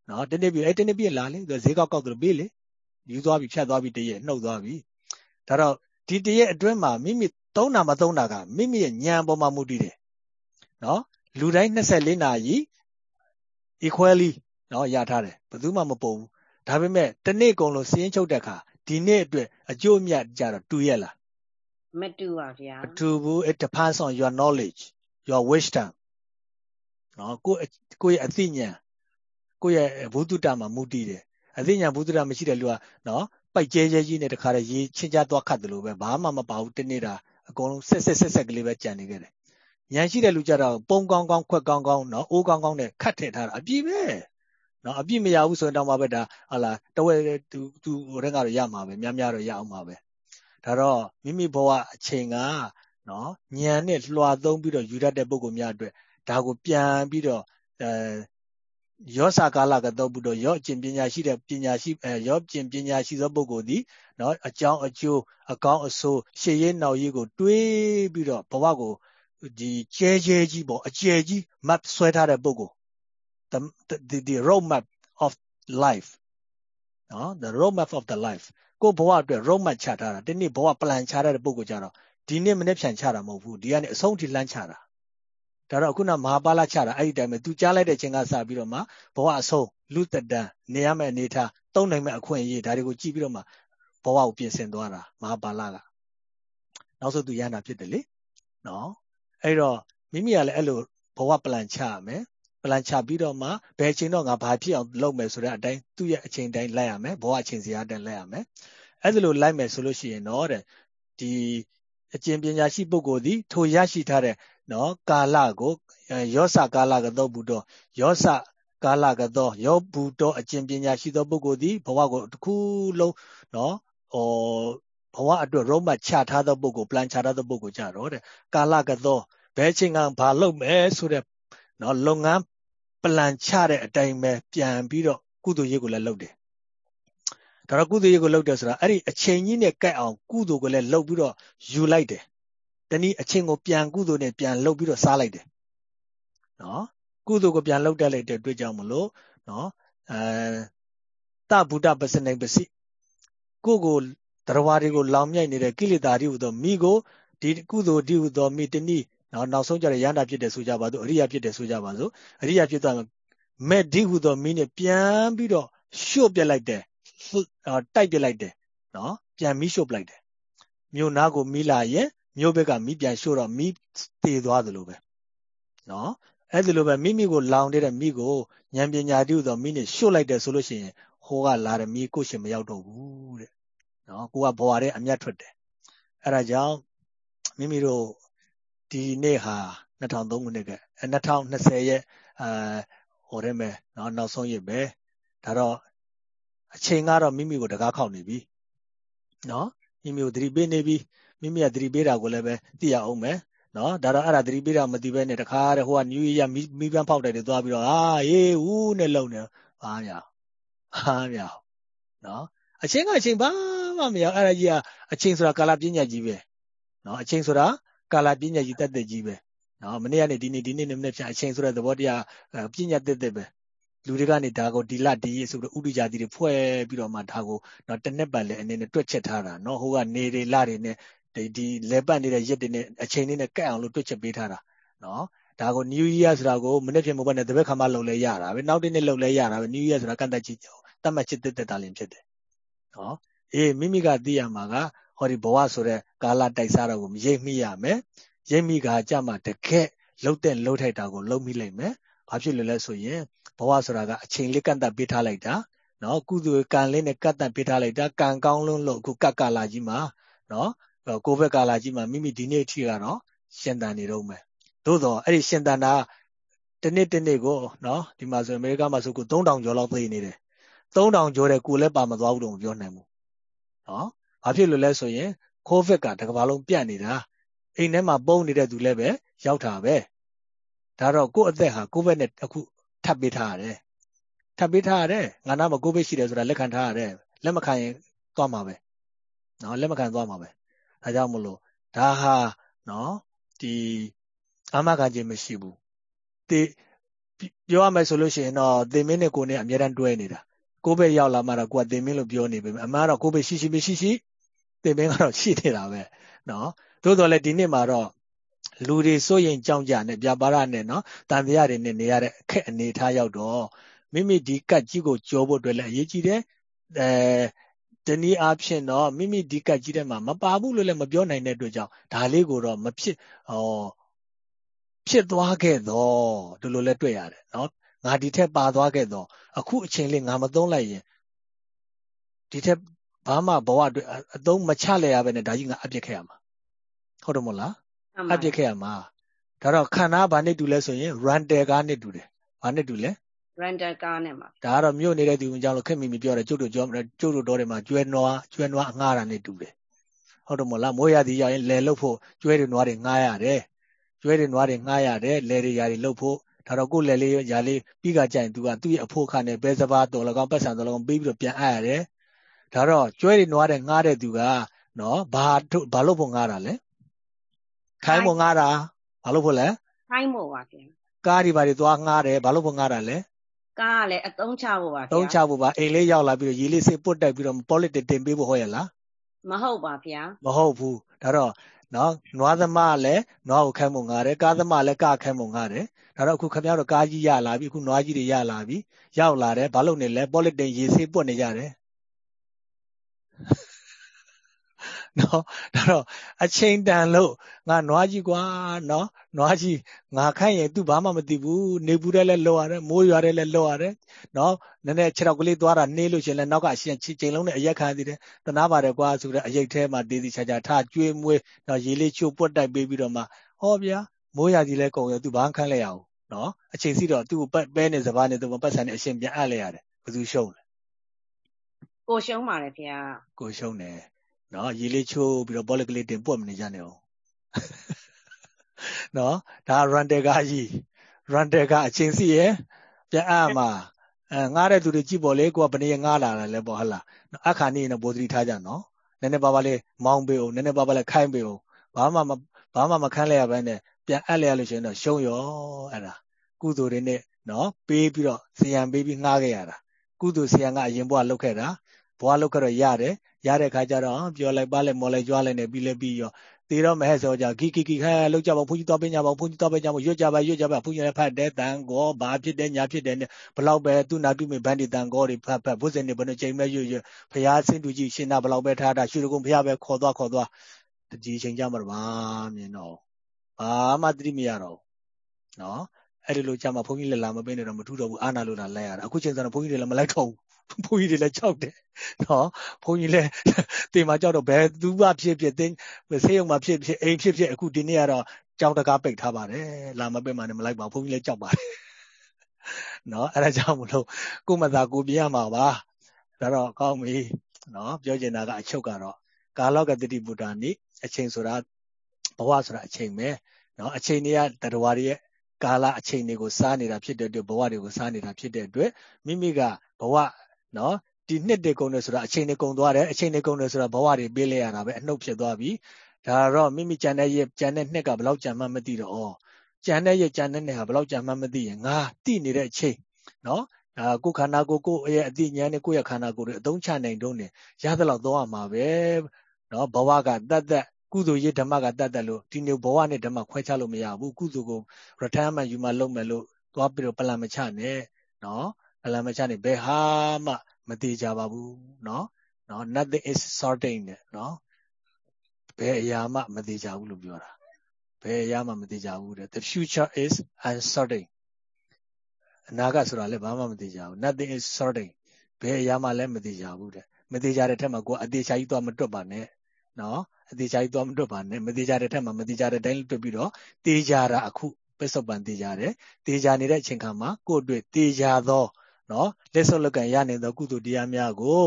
[SPEAKER 1] နော်တနေ့ပြီအဲ့တနေ့ပြီလာလေဈေးကောက်ကောက်တယ်ပေးလေယူသွားပြီဖြတ်သွားပြီတရက်နှုတ်သွားပြီဒါတော့ဒီတရက်အတွင်းမှာမိမိသုံးတာမသုံးတာကမိမိရဲ့ဉာဏ်ပေါ်မှာမူတည်တယ်နော်လူတိုင်း24နာရီ equally နော်ရထားတယ်ဘယ်သူမှမပုံဘူးဒါပေမဲ့တနေ့ကုန်လို့စီးရင်ချုပ်တဲ့အခါဒီနေ့အတွက်အကျိုးအမြတ်ကြတော့တူရဲ့လား
[SPEAKER 2] မတူပါဗျာ
[SPEAKER 1] မတူဘူး it depends on your knowledge your wisdom နော်ကိုကိုရဲ့အသိဉာဏ် ကိုရဲ့ဘုဒ္ဓတာမှာမူတည်တယ်အသိဉာဏ်ဘုဒ္ဓတာမရှိတဲ့လူကနော်ပိုက်ကျဲကျဲကြီးနဲ့တခါတည်းရေးချင်းချသွားခတ်တယ်လို့ပဲဘာမှမပါဘူးတနေ့တာအကုန်လုံးဆက်ဆက်ဆက်ဆက်ကလေးပဲကြံနေခဲ့တယ်ဉာဏ်ရှိတဲ့လူကြတော့ပုံကောင်းကောင်းခွက်ကောင်းကောင်းနော်အိုးကောင်းကောင်းနဲ့ခတ်ထည့်ထားတာအပြည့်ပဲနော်အပြည့်မရဘူးဆိုရင်တော့မှပဲဒါဟာလာတဝဲသူသူဟိုတန်းကတော့ရမှာပဲများများတော့ရအောင်ပါပဲဒါတော့မိမိဘဝအချိန်ကနော်ဉာဏ်နဲ့လွှာသုံးပြီးတော့ယူရတဲ့ပုံကများအတွက်ဒါကိုပြန်ပြီးတော့အဲ ယောစာကာလကသောဘုဒ္ဓယောအကျင့်ပညာရှိတဲ့ပညာရှိအဲယောကျင့်ပညာရှိသောပုဂ္ဂိုလ်သည်နော်အကြောင်းအကျိုးအကောင်းအဆိုးရှေ့ရေးနောက်ရေးကို တွေးပြီးတော့ဘဝကိုဒီကျဲကျဲကြီးပေါ့အကျယ်ကြီး map ဆွဲထားတဲ့ပုဂ္ဂိုလ် the the the road map of life နော် the road map of the life ကိုဘဝအတွက် road map ချထားတာဒီနေ့ဘဝ plan ချထားတဲ့ပုဂ္ဂိုလ်ကြတော့ဒီနေ့မနေ့ဖြန်ချတာမဟုတ်ဘူးဒီကနေအဆုံးထိလမ်းချတာ ဒါတော့ခုနမဟာပါဠချတာအဲ့ဒီတိုင်းပဲသူကြားလိုက်တဲ့ချိန်ကစပြီးတော့မှဘဝအဆုံးလူတတန်နေရမယ့်အနေထားသုံးနိုင်မယ့်အခွင့်အရေးဒါတွေကိုကြည့်ပြီးတော့မှဘဝကိုပြင်ဆင်သွားတာမဟာပါဠကနောက်ဆုံးသူရဟနာဖြစ်တယ်လေနော်အဲ့တော့မိမိကလည်းအဲ့လိုဘဝပလန်ချရမယ်ပလန်ချပြီးတော့မှဘယ်အချိန်တော့ငါဘာဖြစ်အောင်လုပ်မယ်ဆိုတဲ့အတိုင်းသူ့ရဲ့အချိန်တိုင်းလိုက်ရမယ်ဘဝအချိန်စရာတိုင်းလိုက်ရမယ်အဲ့ဒါလိုလိုက်မယ်ဆိုလို့ရှိရင်တော့တဲ့ဒီအကျင့်ပညာရှိပုဂ္ဂိုလ်သည်ထိုရရှိထားတဲ့ နော်ကာလကိုယောစကာလကသောဘုဒ္ဓယောစကာလကသောယောဘုဒ္ဓအကျင့်ပညာရှိသောပုဂ္ဂိုလ်သည်ဘဝကိုတစ်ခုလုံးနော်ဟောဘဝအတွက် roadmap ချထားသောပုဂ္ဂိုလ် plan ချထားသောပုဂ္ဂိုလ်ကြတော့တဲ့ကာလကသောဘယ်ချိန်ကဘာလုပ်မယ်ဆိုတဲ့နော်လုပ်ငန်း plan ချတဲ့အတိုင်းပဲပြန်ပြီးတော့ကုသိုလ်ရေးကိုလည်းလုပ်တယ်ဒါတော့ကုသိုလ်ရေးကိုလုပ်တယ်ဆိုတာအဲ့ဒီအချိန်ကြီးနဲ့ကတ်အောင်ကုသိုလ်ကိုလည်းလုပ်ပြီးတော့ယူလိုက်တယ် တနည်းအချင်းကိုပြန်ကုသိုလ်နဲ့ပြန်လှုပ်ပြီးတော့စားလိုက်တယ်နော်ကုသိုလ်ကိုပြန်လှုပ်တက်လိုက်တဲ့အတွက်ကြောင့်မလို့နော်အဲတဗုဒ္ဓပစနိပစီကိုကိုတရားတွေကိုလောင်မြိုက်နေတဲ့ကိလေသာတွေဟူသောမိကိုဒီကုသိုလ်ဒီဟူသောမိတနည်းနော်နောက်ဆုံးကြရရဟန္တာဖြစ်တယ်ဆိုကြပါစို့အရိယာဖြစ်တယ်ဆိုကြပါစို့အရိယာဖြစ်သွားမဲ့ဒီဟူသောမိနဲ့ပြန်ပြီးတော့ရှို့ပြလိုက်တယ်တိုက်ပြလိုက်တယ်နော်ပြန်မိရှို့ပလိုက်တယ်မြို့နာကိုမိလာရင် မြို့ဘက်ကမိပြန်ရှို့တော့မိတည်သွားသလိုပဲနော်အဲ့ဒီလိုပဲမိမိကိုလောင်နေတဲ့မိကိုဉာဏ်ပညာတည်းဟူသောမိနဲ့ရှို့လိုက်တယ်ဆိုလို့ရှိရင်ဟိုကလာတဲ့မိကိုရှင်မရောက်တော့ဘူးတဲ့နော်ကိုကဘဝထဲအမျက်ထွက်တယ်အဲ့ဒါကြောင့်မိမိတို့ဒီနေ့ဟာ2003ခုနှစ်က2020ရဲ့အာဟိုထဲမှာနော်နောက်ဆုံးရက်ပဲဒါတော့အချိန်ကတော့မိမိကိုတကားခောက်နေပြီနော်မိမိကိုသတိပေးနေပြီ မိမိကသတိပေးတာကိုလည်းပဲသိရအောင်မယ်နော်ဒါတော့အဲ့ဒါသတိပေးတာမသိဘဲနဲ့တခါတည်းဟိုက new year မိပန်းဖောက်တယ်တွေသွားပြီးတော့အာဟေးဦးနဲ့လုံနေဘာမြဟာမြနော်အချင်းကအချင်းဘာမှမရအဲ့ဒါကြီးကအချင်းဆိုတာကာလပညာကြီးပဲနော်အချင်းဆိုတာကာလပညာကြီးတက်တက်ကြီးပဲနော်မနေ့ကနေဒီနေ့ဒီနေ့နဲ့မနေ့ပြန်အချင်းဆိုတဲ့သဘောတရားပညာတက်တက်ပဲလူတွေကနေဒါကိုဒီလဒီရေဆိုတော့ဥဒိကြတိတွေဖွဲ့ပြီးတော့မှဒါကိုတော့တစ်နှစ်ပတ်လည်းအနေနဲ့တွက်ချက်ထားတာနော်ဟိုကနေတွေလတွေနဲ့ ဒီဒီလဲပတ်နေတဲ့ရက်တွေနဲ့အချိန်လေးနဲ့ကတ်အောင်လို့တွက်ချက်ပေးထားတာနော်ဒါကို New Year ဆိုတာကိုမနေ့ဖြစ်မဟုတ်ဘဲနဲ့တပည့်ခါမှလုံလဲရတာပဲနောက်တစ်နေ့လုံလဲရတာပဲ New Year ဆိုတာကန့်သက်ချစ်တတ်မှတ်ချစ်တက်တက်တာလင်းဖြစ်တယ်နော်အေးမိမိကသိရမှာကဟောဒီဘဝဆိုတဲ့ကာလတိုက်စားတာကိုရိပ်မိရမယ်ရိပ်မိကကြမှာတကက်လှုပ်တဲ့လှုပ်ထိုက်တာကိုလှုပ်မိလိုက်မယ်ဘာဖြစ်လို့လဲဆိုရင်ဘဝဆိုတာကအချိန်လေးကန့်သက်ပေးထားလိုက်တာနော်ကုသိုလ်ကံလေးနဲ့ကန့်သက်ပေးထားလိုက်တာကံကောင်းလုံးလို့အခုကတ်ကာလာကြီးမှာနော် ကိုဗစ်ကာလာကြီးမှာမိမိဒီနေ့အထိကတော့ရှင်တန်နေတော့မယ်သို့တော့အဲ့ဒီရှင်တန်တာတနေ့တနေ့ကိုနော်ဒီမှာဆိုအမေရိကမှာဆိုကို3000ကျော်လောက်သေးနေတယ်3000ကျော်တဲ့ကိုလည်းပါမသွားဘူးတော့မပြောနိုင်ဘူးနော်ဘာဖြစ်လို့လဲဆိုရင်ကိုဗစ်ကတကဘာလုံးပြတ်နေတာအိမ်ထဲမှာပုံနေတဲ့သူလည်းပဲရောက်တာပဲဒါတော့ကိုယ့်အသက်ဟာကိုဗစ်နဲ့အခုထပ်ပေးထားရတယ်ထပ်ပေးထားရတယ်ငါနာမှာကိုဗစ်ရှိတယ်ဆိုတာလက်ခံထားရတယ်လက်မခံရင်သွားမှာပဲနော်လက်မခံသွားမှာပဲ ဒါကြောင့်မလို့ဒါဟာနော်ဒီအာမခံခြင်းမရှိဘူးတေပြောရမယ်ဆိုလို့ရှိရင်တော့သင်မင်းနဲ့ကိုနဲ့အများတန်းတွဲနေတာကိုပဲရောက်လာမှတော့ကိုကသင်မင်းလို့ပြောနေပြီအမှန်တော့ကိုပဲရှိရှိမရှိရှိသင်မင်းကတော့ရှိနေတာပဲနော်သို့တော်လည်းဒီနေ့မှာတော့လူတွေစိုးရင်ကြောက်ကြနဲ့ပြပါရနဲ့နော်တန်တရားတွေနဲ့နေရတဲ့အခက်အနေထားရောက်တော့မိမိဒီကတ်ကြီးကိုကြောဖို့အတွက်လည်းအရေးကြီးတယ်အဲ တနည်းအားဖြင့်တော့မိမိဒီကတ်ကြီးထဲမှာမပါဘူးလို့လည်းမပြောနိုင်တဲ့အတွက်ကြောင့်ဒါလေးကိုတော့မဖြစ်ဟောဖြစ်သွားခဲ့တော့ဒီလိုလဲတွေ့ရတယ်နော်ငါဒီထက်ပါသွားခဲ့တော့အခုအချိန်လေးငါမသုံးလိုက်ရင်ဒီထက်ဘာမှဘဝအတွက်အသုံးမချလဲရပဲနဲ့ဒါကြီးငါအပြစ်ခဲ့ရမှာဟုတ်တယ်မို့လားအပြစ်ခဲ့ရမှာဒါတော့ခန္ဓာဘာနဲ့တူလဲဆိုရင် rental ကားနဲ့တူတယ်ဘာနဲ့တူလဲ
[SPEAKER 2] rental ကားနဲ့မှာ
[SPEAKER 1] ဒါကတော့မြို့နေတဲ့သူအကြောင်းလို့ခက်မိမိပြောတယ်ကျုပ်တို့ကြောကျုပ်တို့တော်တွေမှာကျွဲနွားကျွဲနွားငှားတာနဲ့တူတယ်ဟုတ်တယ်မို့လားမိုးရသည်ရောက်ရင်လယ်လုတ်ဖို့ကျွဲတွေနွားတွေငှားရတယ်ကျွဲတွေနွားတွေငှားရတယ်လယ်တွေຢာတွေလုတ်ဖို့ဒါတော့ကိုယ်လည်းလေးရာလေးပြီးကကြရင် तू ကသူ့ရဲ့အဖို့ခနဲ့ဘဲစဘာတော်လကောင်ပတ်စံတော်လကောင်ပေးပြီးတော့ပြန်အပ်ရတယ်ဒါတော့ကျွဲတွေနွားတဲ့ငားတဲ့သူကနော်ဘာဘာလို့ဖို့ငားတာလဲခိုင်းဖို့ငားတာဘာလို့ဖို့လဲ
[SPEAKER 2] ခိုင်းဖို့ပါဗျာ
[SPEAKER 1] ကားတွေဘာတွေသွားငားတယ်ဘာလို့ဖို့ငားတာလဲ
[SPEAKER 2] ကားကလည်းအသုံးချဖို့ပါဗျာ
[SPEAKER 1] သုံးချဖို့ပါအိမ်လေးရောက်လာပြီးတော့ရေလေးစေးပုတ်တက်ပြီးတော့ politic တင်ပေးဖို့ဟောရလား
[SPEAKER 2] မဟုတ်ပါဗျာ
[SPEAKER 1] မဟုတ်ဘူးဒါတော့နော်နွားသမားလည်းနွားကိုခိုင်းဖို့ငားတယ်ကားသမားလည်းကားခိုင်းဖို့ငားတယ်ဒါတော့အခုခင်ဗျားတို့ကားကြီးရလာပြီအခုနွားကြီးတွေရလာပြီရောက်လာတယ်ဘာလို့နေလဲ politic ရေစေးပွတ်နေကြတယ် နော်ဒါတော့အချိန်တန်လို့ငါနွားကြီးကွာနော်နွားကြီးငါခိုင်းရင် तू ဘာမှမသိဘူးနေဘူးတဲ့လဲလောရတယ်မိုးရွာတဲ့လဲလောရတယ်နော်နည်းနည်းခြေထောက်ကလေးသွားတာနှေးလို့ရှင်လဲနောက်ကအရှင်ချိန်လုံးနဲ့အရက်ခံသေးတယ်တနာပါတယ်ကွာဆိုတဲ့အရိတ်ထဲမှာတေးစီချာချာထကျွေးမွေးနော်ရေလေးချိုးပွတ်တိုက်ပေးပြီးတော့မှဟောဗျာမိုးရာကြီးလဲကုန်ရော तू ဘာခန်းလဲရအောင်နော်အချိန်စီတော့ तू ပဲနေစဘာနေ तू ပတ်စံနေအရှင်ပြန်အပ်လဲရတယ်ဘယ်သူရှုံးလဲ
[SPEAKER 2] ကိုရှုံးပါတယ်ခင်ဗျာ
[SPEAKER 1] ကိုရှုံးတယ် နော်ရေလေးချိုးပြီးတော့ဘောလကလေးတင်ပွက်မနေကြနဲ့အောင်နော်ဒါ rental ကားကြီး rental ကားအချင်းစီရဲ့ပြန်အမှာအဲငားတဲ့သူတွေကြည့်ပေါ်လေကိုကဘယ်နေငားလာတယ်လဲပေါ့ဟုတ်လားအခါနေရင်ပိုသတိထားကြနော်နည်းနည်းပါးပါးလေးမောင်းပေးအောင်နည်းနည်းပါးပါးလေးခိုင်းပေးအောင်ဘာမှမဘာမှမခန်းလဲရဘဲနဲ့ပြန်အပ်လဲရလို့ရှိရင်တော့ရှုံးရောအဲ့ဒါကုသိုလ်တွေနဲ့နော်ပေးပြီးတော့ဇီယံပေးပြီးငှားခဲ့ရတာကုသိုလ်ဇီယံကအရင်ဘဝလုပ်ခဲ့တာဘဝလုပ်ခဲ့တော့ရတယ် ရတဲ့ခါကျတော့ပြောလိုက်ပါလိုက်မော်လိုက်ကြွားလိုက်နေပြီးလဲပြီးရောသေးတော့မဟဲ့ဆိုကြဂီဂီဂီခဲလောက်ကြပါဘုန်းကြီးတော်ပညာပါဘုန်းကြီးတော်ပညာပါရွတ်ကြပါရွတ်ကြပါဘုန်းကြီးလည်းဖတ်တဲ့တန်ကောဘာဖြစ်တဲ့ညာဖြစ်တဲ့ဘလောက်ပဲသူနာပြုမိဗန္ဒီတန်ကောတွေဖတ်ဖတ်ဘုဇင်တွေဘယ်နှချိန်မဲ့ရွတ်ရွတ်ဖရာစင်တူကြီးရှင်နာဘလောက်ပဲထားတာရွှေကုံဖရာပဲခေါ်သွားခေါ်သွားဒီချိန်ကြမှာပါမြင်တော့ဘာမှသတိမရတော့နော်အဲ့ဒီလိုကြမှာဘုန်းကြီးလည်းလာမပေးနေတော့မထူတော့ဘူးအာနာလို့လာလိုက်ရတာအခုချိန်စံတော့ဘုန်းကြီးတွေလည်းမလိုက်တော့ဘူး ဘုန်းကြီးတွေလည်းကြောက်တယ်နော်ဘုန်းကြီးလည်းတင်မှာကြောက်တော့ဘယ်သူမှဖြစ်ဖြစ်တင်းဆေးရုံမှာဖြစ်ဖြစ်အိမ်ဖြစ်ဖြစ်အခုဒီနေ့ကတော့ကြောက်တကားပိတ်ထားပါတယ်လာမပိတ်မှလည်းမလိုက်ပါဘုန်းကြီးလည်းကြောက်ပါတယ်နော်အဲ့ဒါကြောင့်မလို့ကိုမသာကိုပြရမှာပါဒါတော့ကောင်းပြီနော်ပြောချင်တာကအချုပ်ကတော့ကာလောကတတိဗုဒ္ဓနိအချိန်ဆိုတာဘဝဆိုတာအချိန်ပဲနော်အချိန်တွေကတရဝရရဲ့ကာလအချိန်တွေကိုစားနေတာဖြစ်တဲ့အတွက်ဘဝတွေကိုစားနေတာဖြစ်တဲ့အတွက်မိမိကဘဝ နော်ဒီနှစ်တွေကုန်တယ်ဆိုတာအချိန်တွေကုန်သွားတယ်အချိန်တွေကုန်တယ်ဆိုတာဘဝတွေပေးလိုက်ရတာပဲအနှုတ်ဖြစ်သွားပြီဒါတော့မိမိကြံတဲ့ရဲ့ကြံတဲ့နှစ်ကဘယ်လောက်ကြံမှမသိတော့ကြံတဲ့ရဲ့ကြံတဲ့နှစ်ဟာဘယ်လောက်ကြံမှမသိရင်ငါတိနေတဲ့အချိန်နော်ဒါကိုခန္ဓာကိုကိုရဲ့အတိညာနဲ့ကိုရဲ့ခန္ဓာကိုယ်တွေအသုံးချနိုင်တော့နေရသလောက်တော့ရမှာပဲနော်ဘဝကတတ်တတ်ကုသိုလ်ရေးဓမ္မကတတ်တတ်လို့ဒီနေ့ဘဝနဲ့ဓမ္မခွဲခြားလို့မရဘူးကုသိုလ်ကိုရထမ်းမှယူမှလုံးမယ်လို့သွားပြီးတော့ပလံမချနဲ့နော် အလမချနေဘယ်ဟာမှမတည်ကြပါဘူးနော်နော် nothing is certain နဲ့နော်ဘယ်အရာမှမတည်ကြဘူးလို့ပြောတာဘယ်အရာမှမတည်ကြဘူးတဲ့ the future is uncertain အနာဂတ်ဆိုတာလည်းဘာမှမတည်ကြဘူး nothing is certain ဘယ်အရာမှလည်းမတည်ကြဘူးတဲ့မတည်ကြတဲ့ထက်မှာကိုယ်အသေးချာကြီးသွားမတွတ်ပါနဲ့နော်အသေးချာကြီးသွားမတွတ်ပါနဲ့မတည်ကြတဲ့ထက်မှာမတည်ကြတဲ့တိုင်းတွတ်ပြီးတော့တေးကြတာအခုပစ္စုပန်တေးကြတယ်တေးကြနေတဲ့အချိန်ခါမှာကိုယ်တွေ့တေးကြသော နော်လက်စွပ်လက်ကံရနိုင်သောကုသိုလ်တရားများကို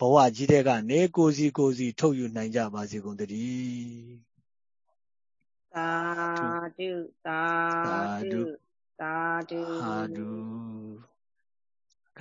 [SPEAKER 1] ဘဝကြီးတဲ့ကနေကိုစီကိုစီထုတ်ယူနိုင်ကြပါစေကုန်တည်း
[SPEAKER 2] သာဓုသာဓုသာဓု
[SPEAKER 1] သာဓု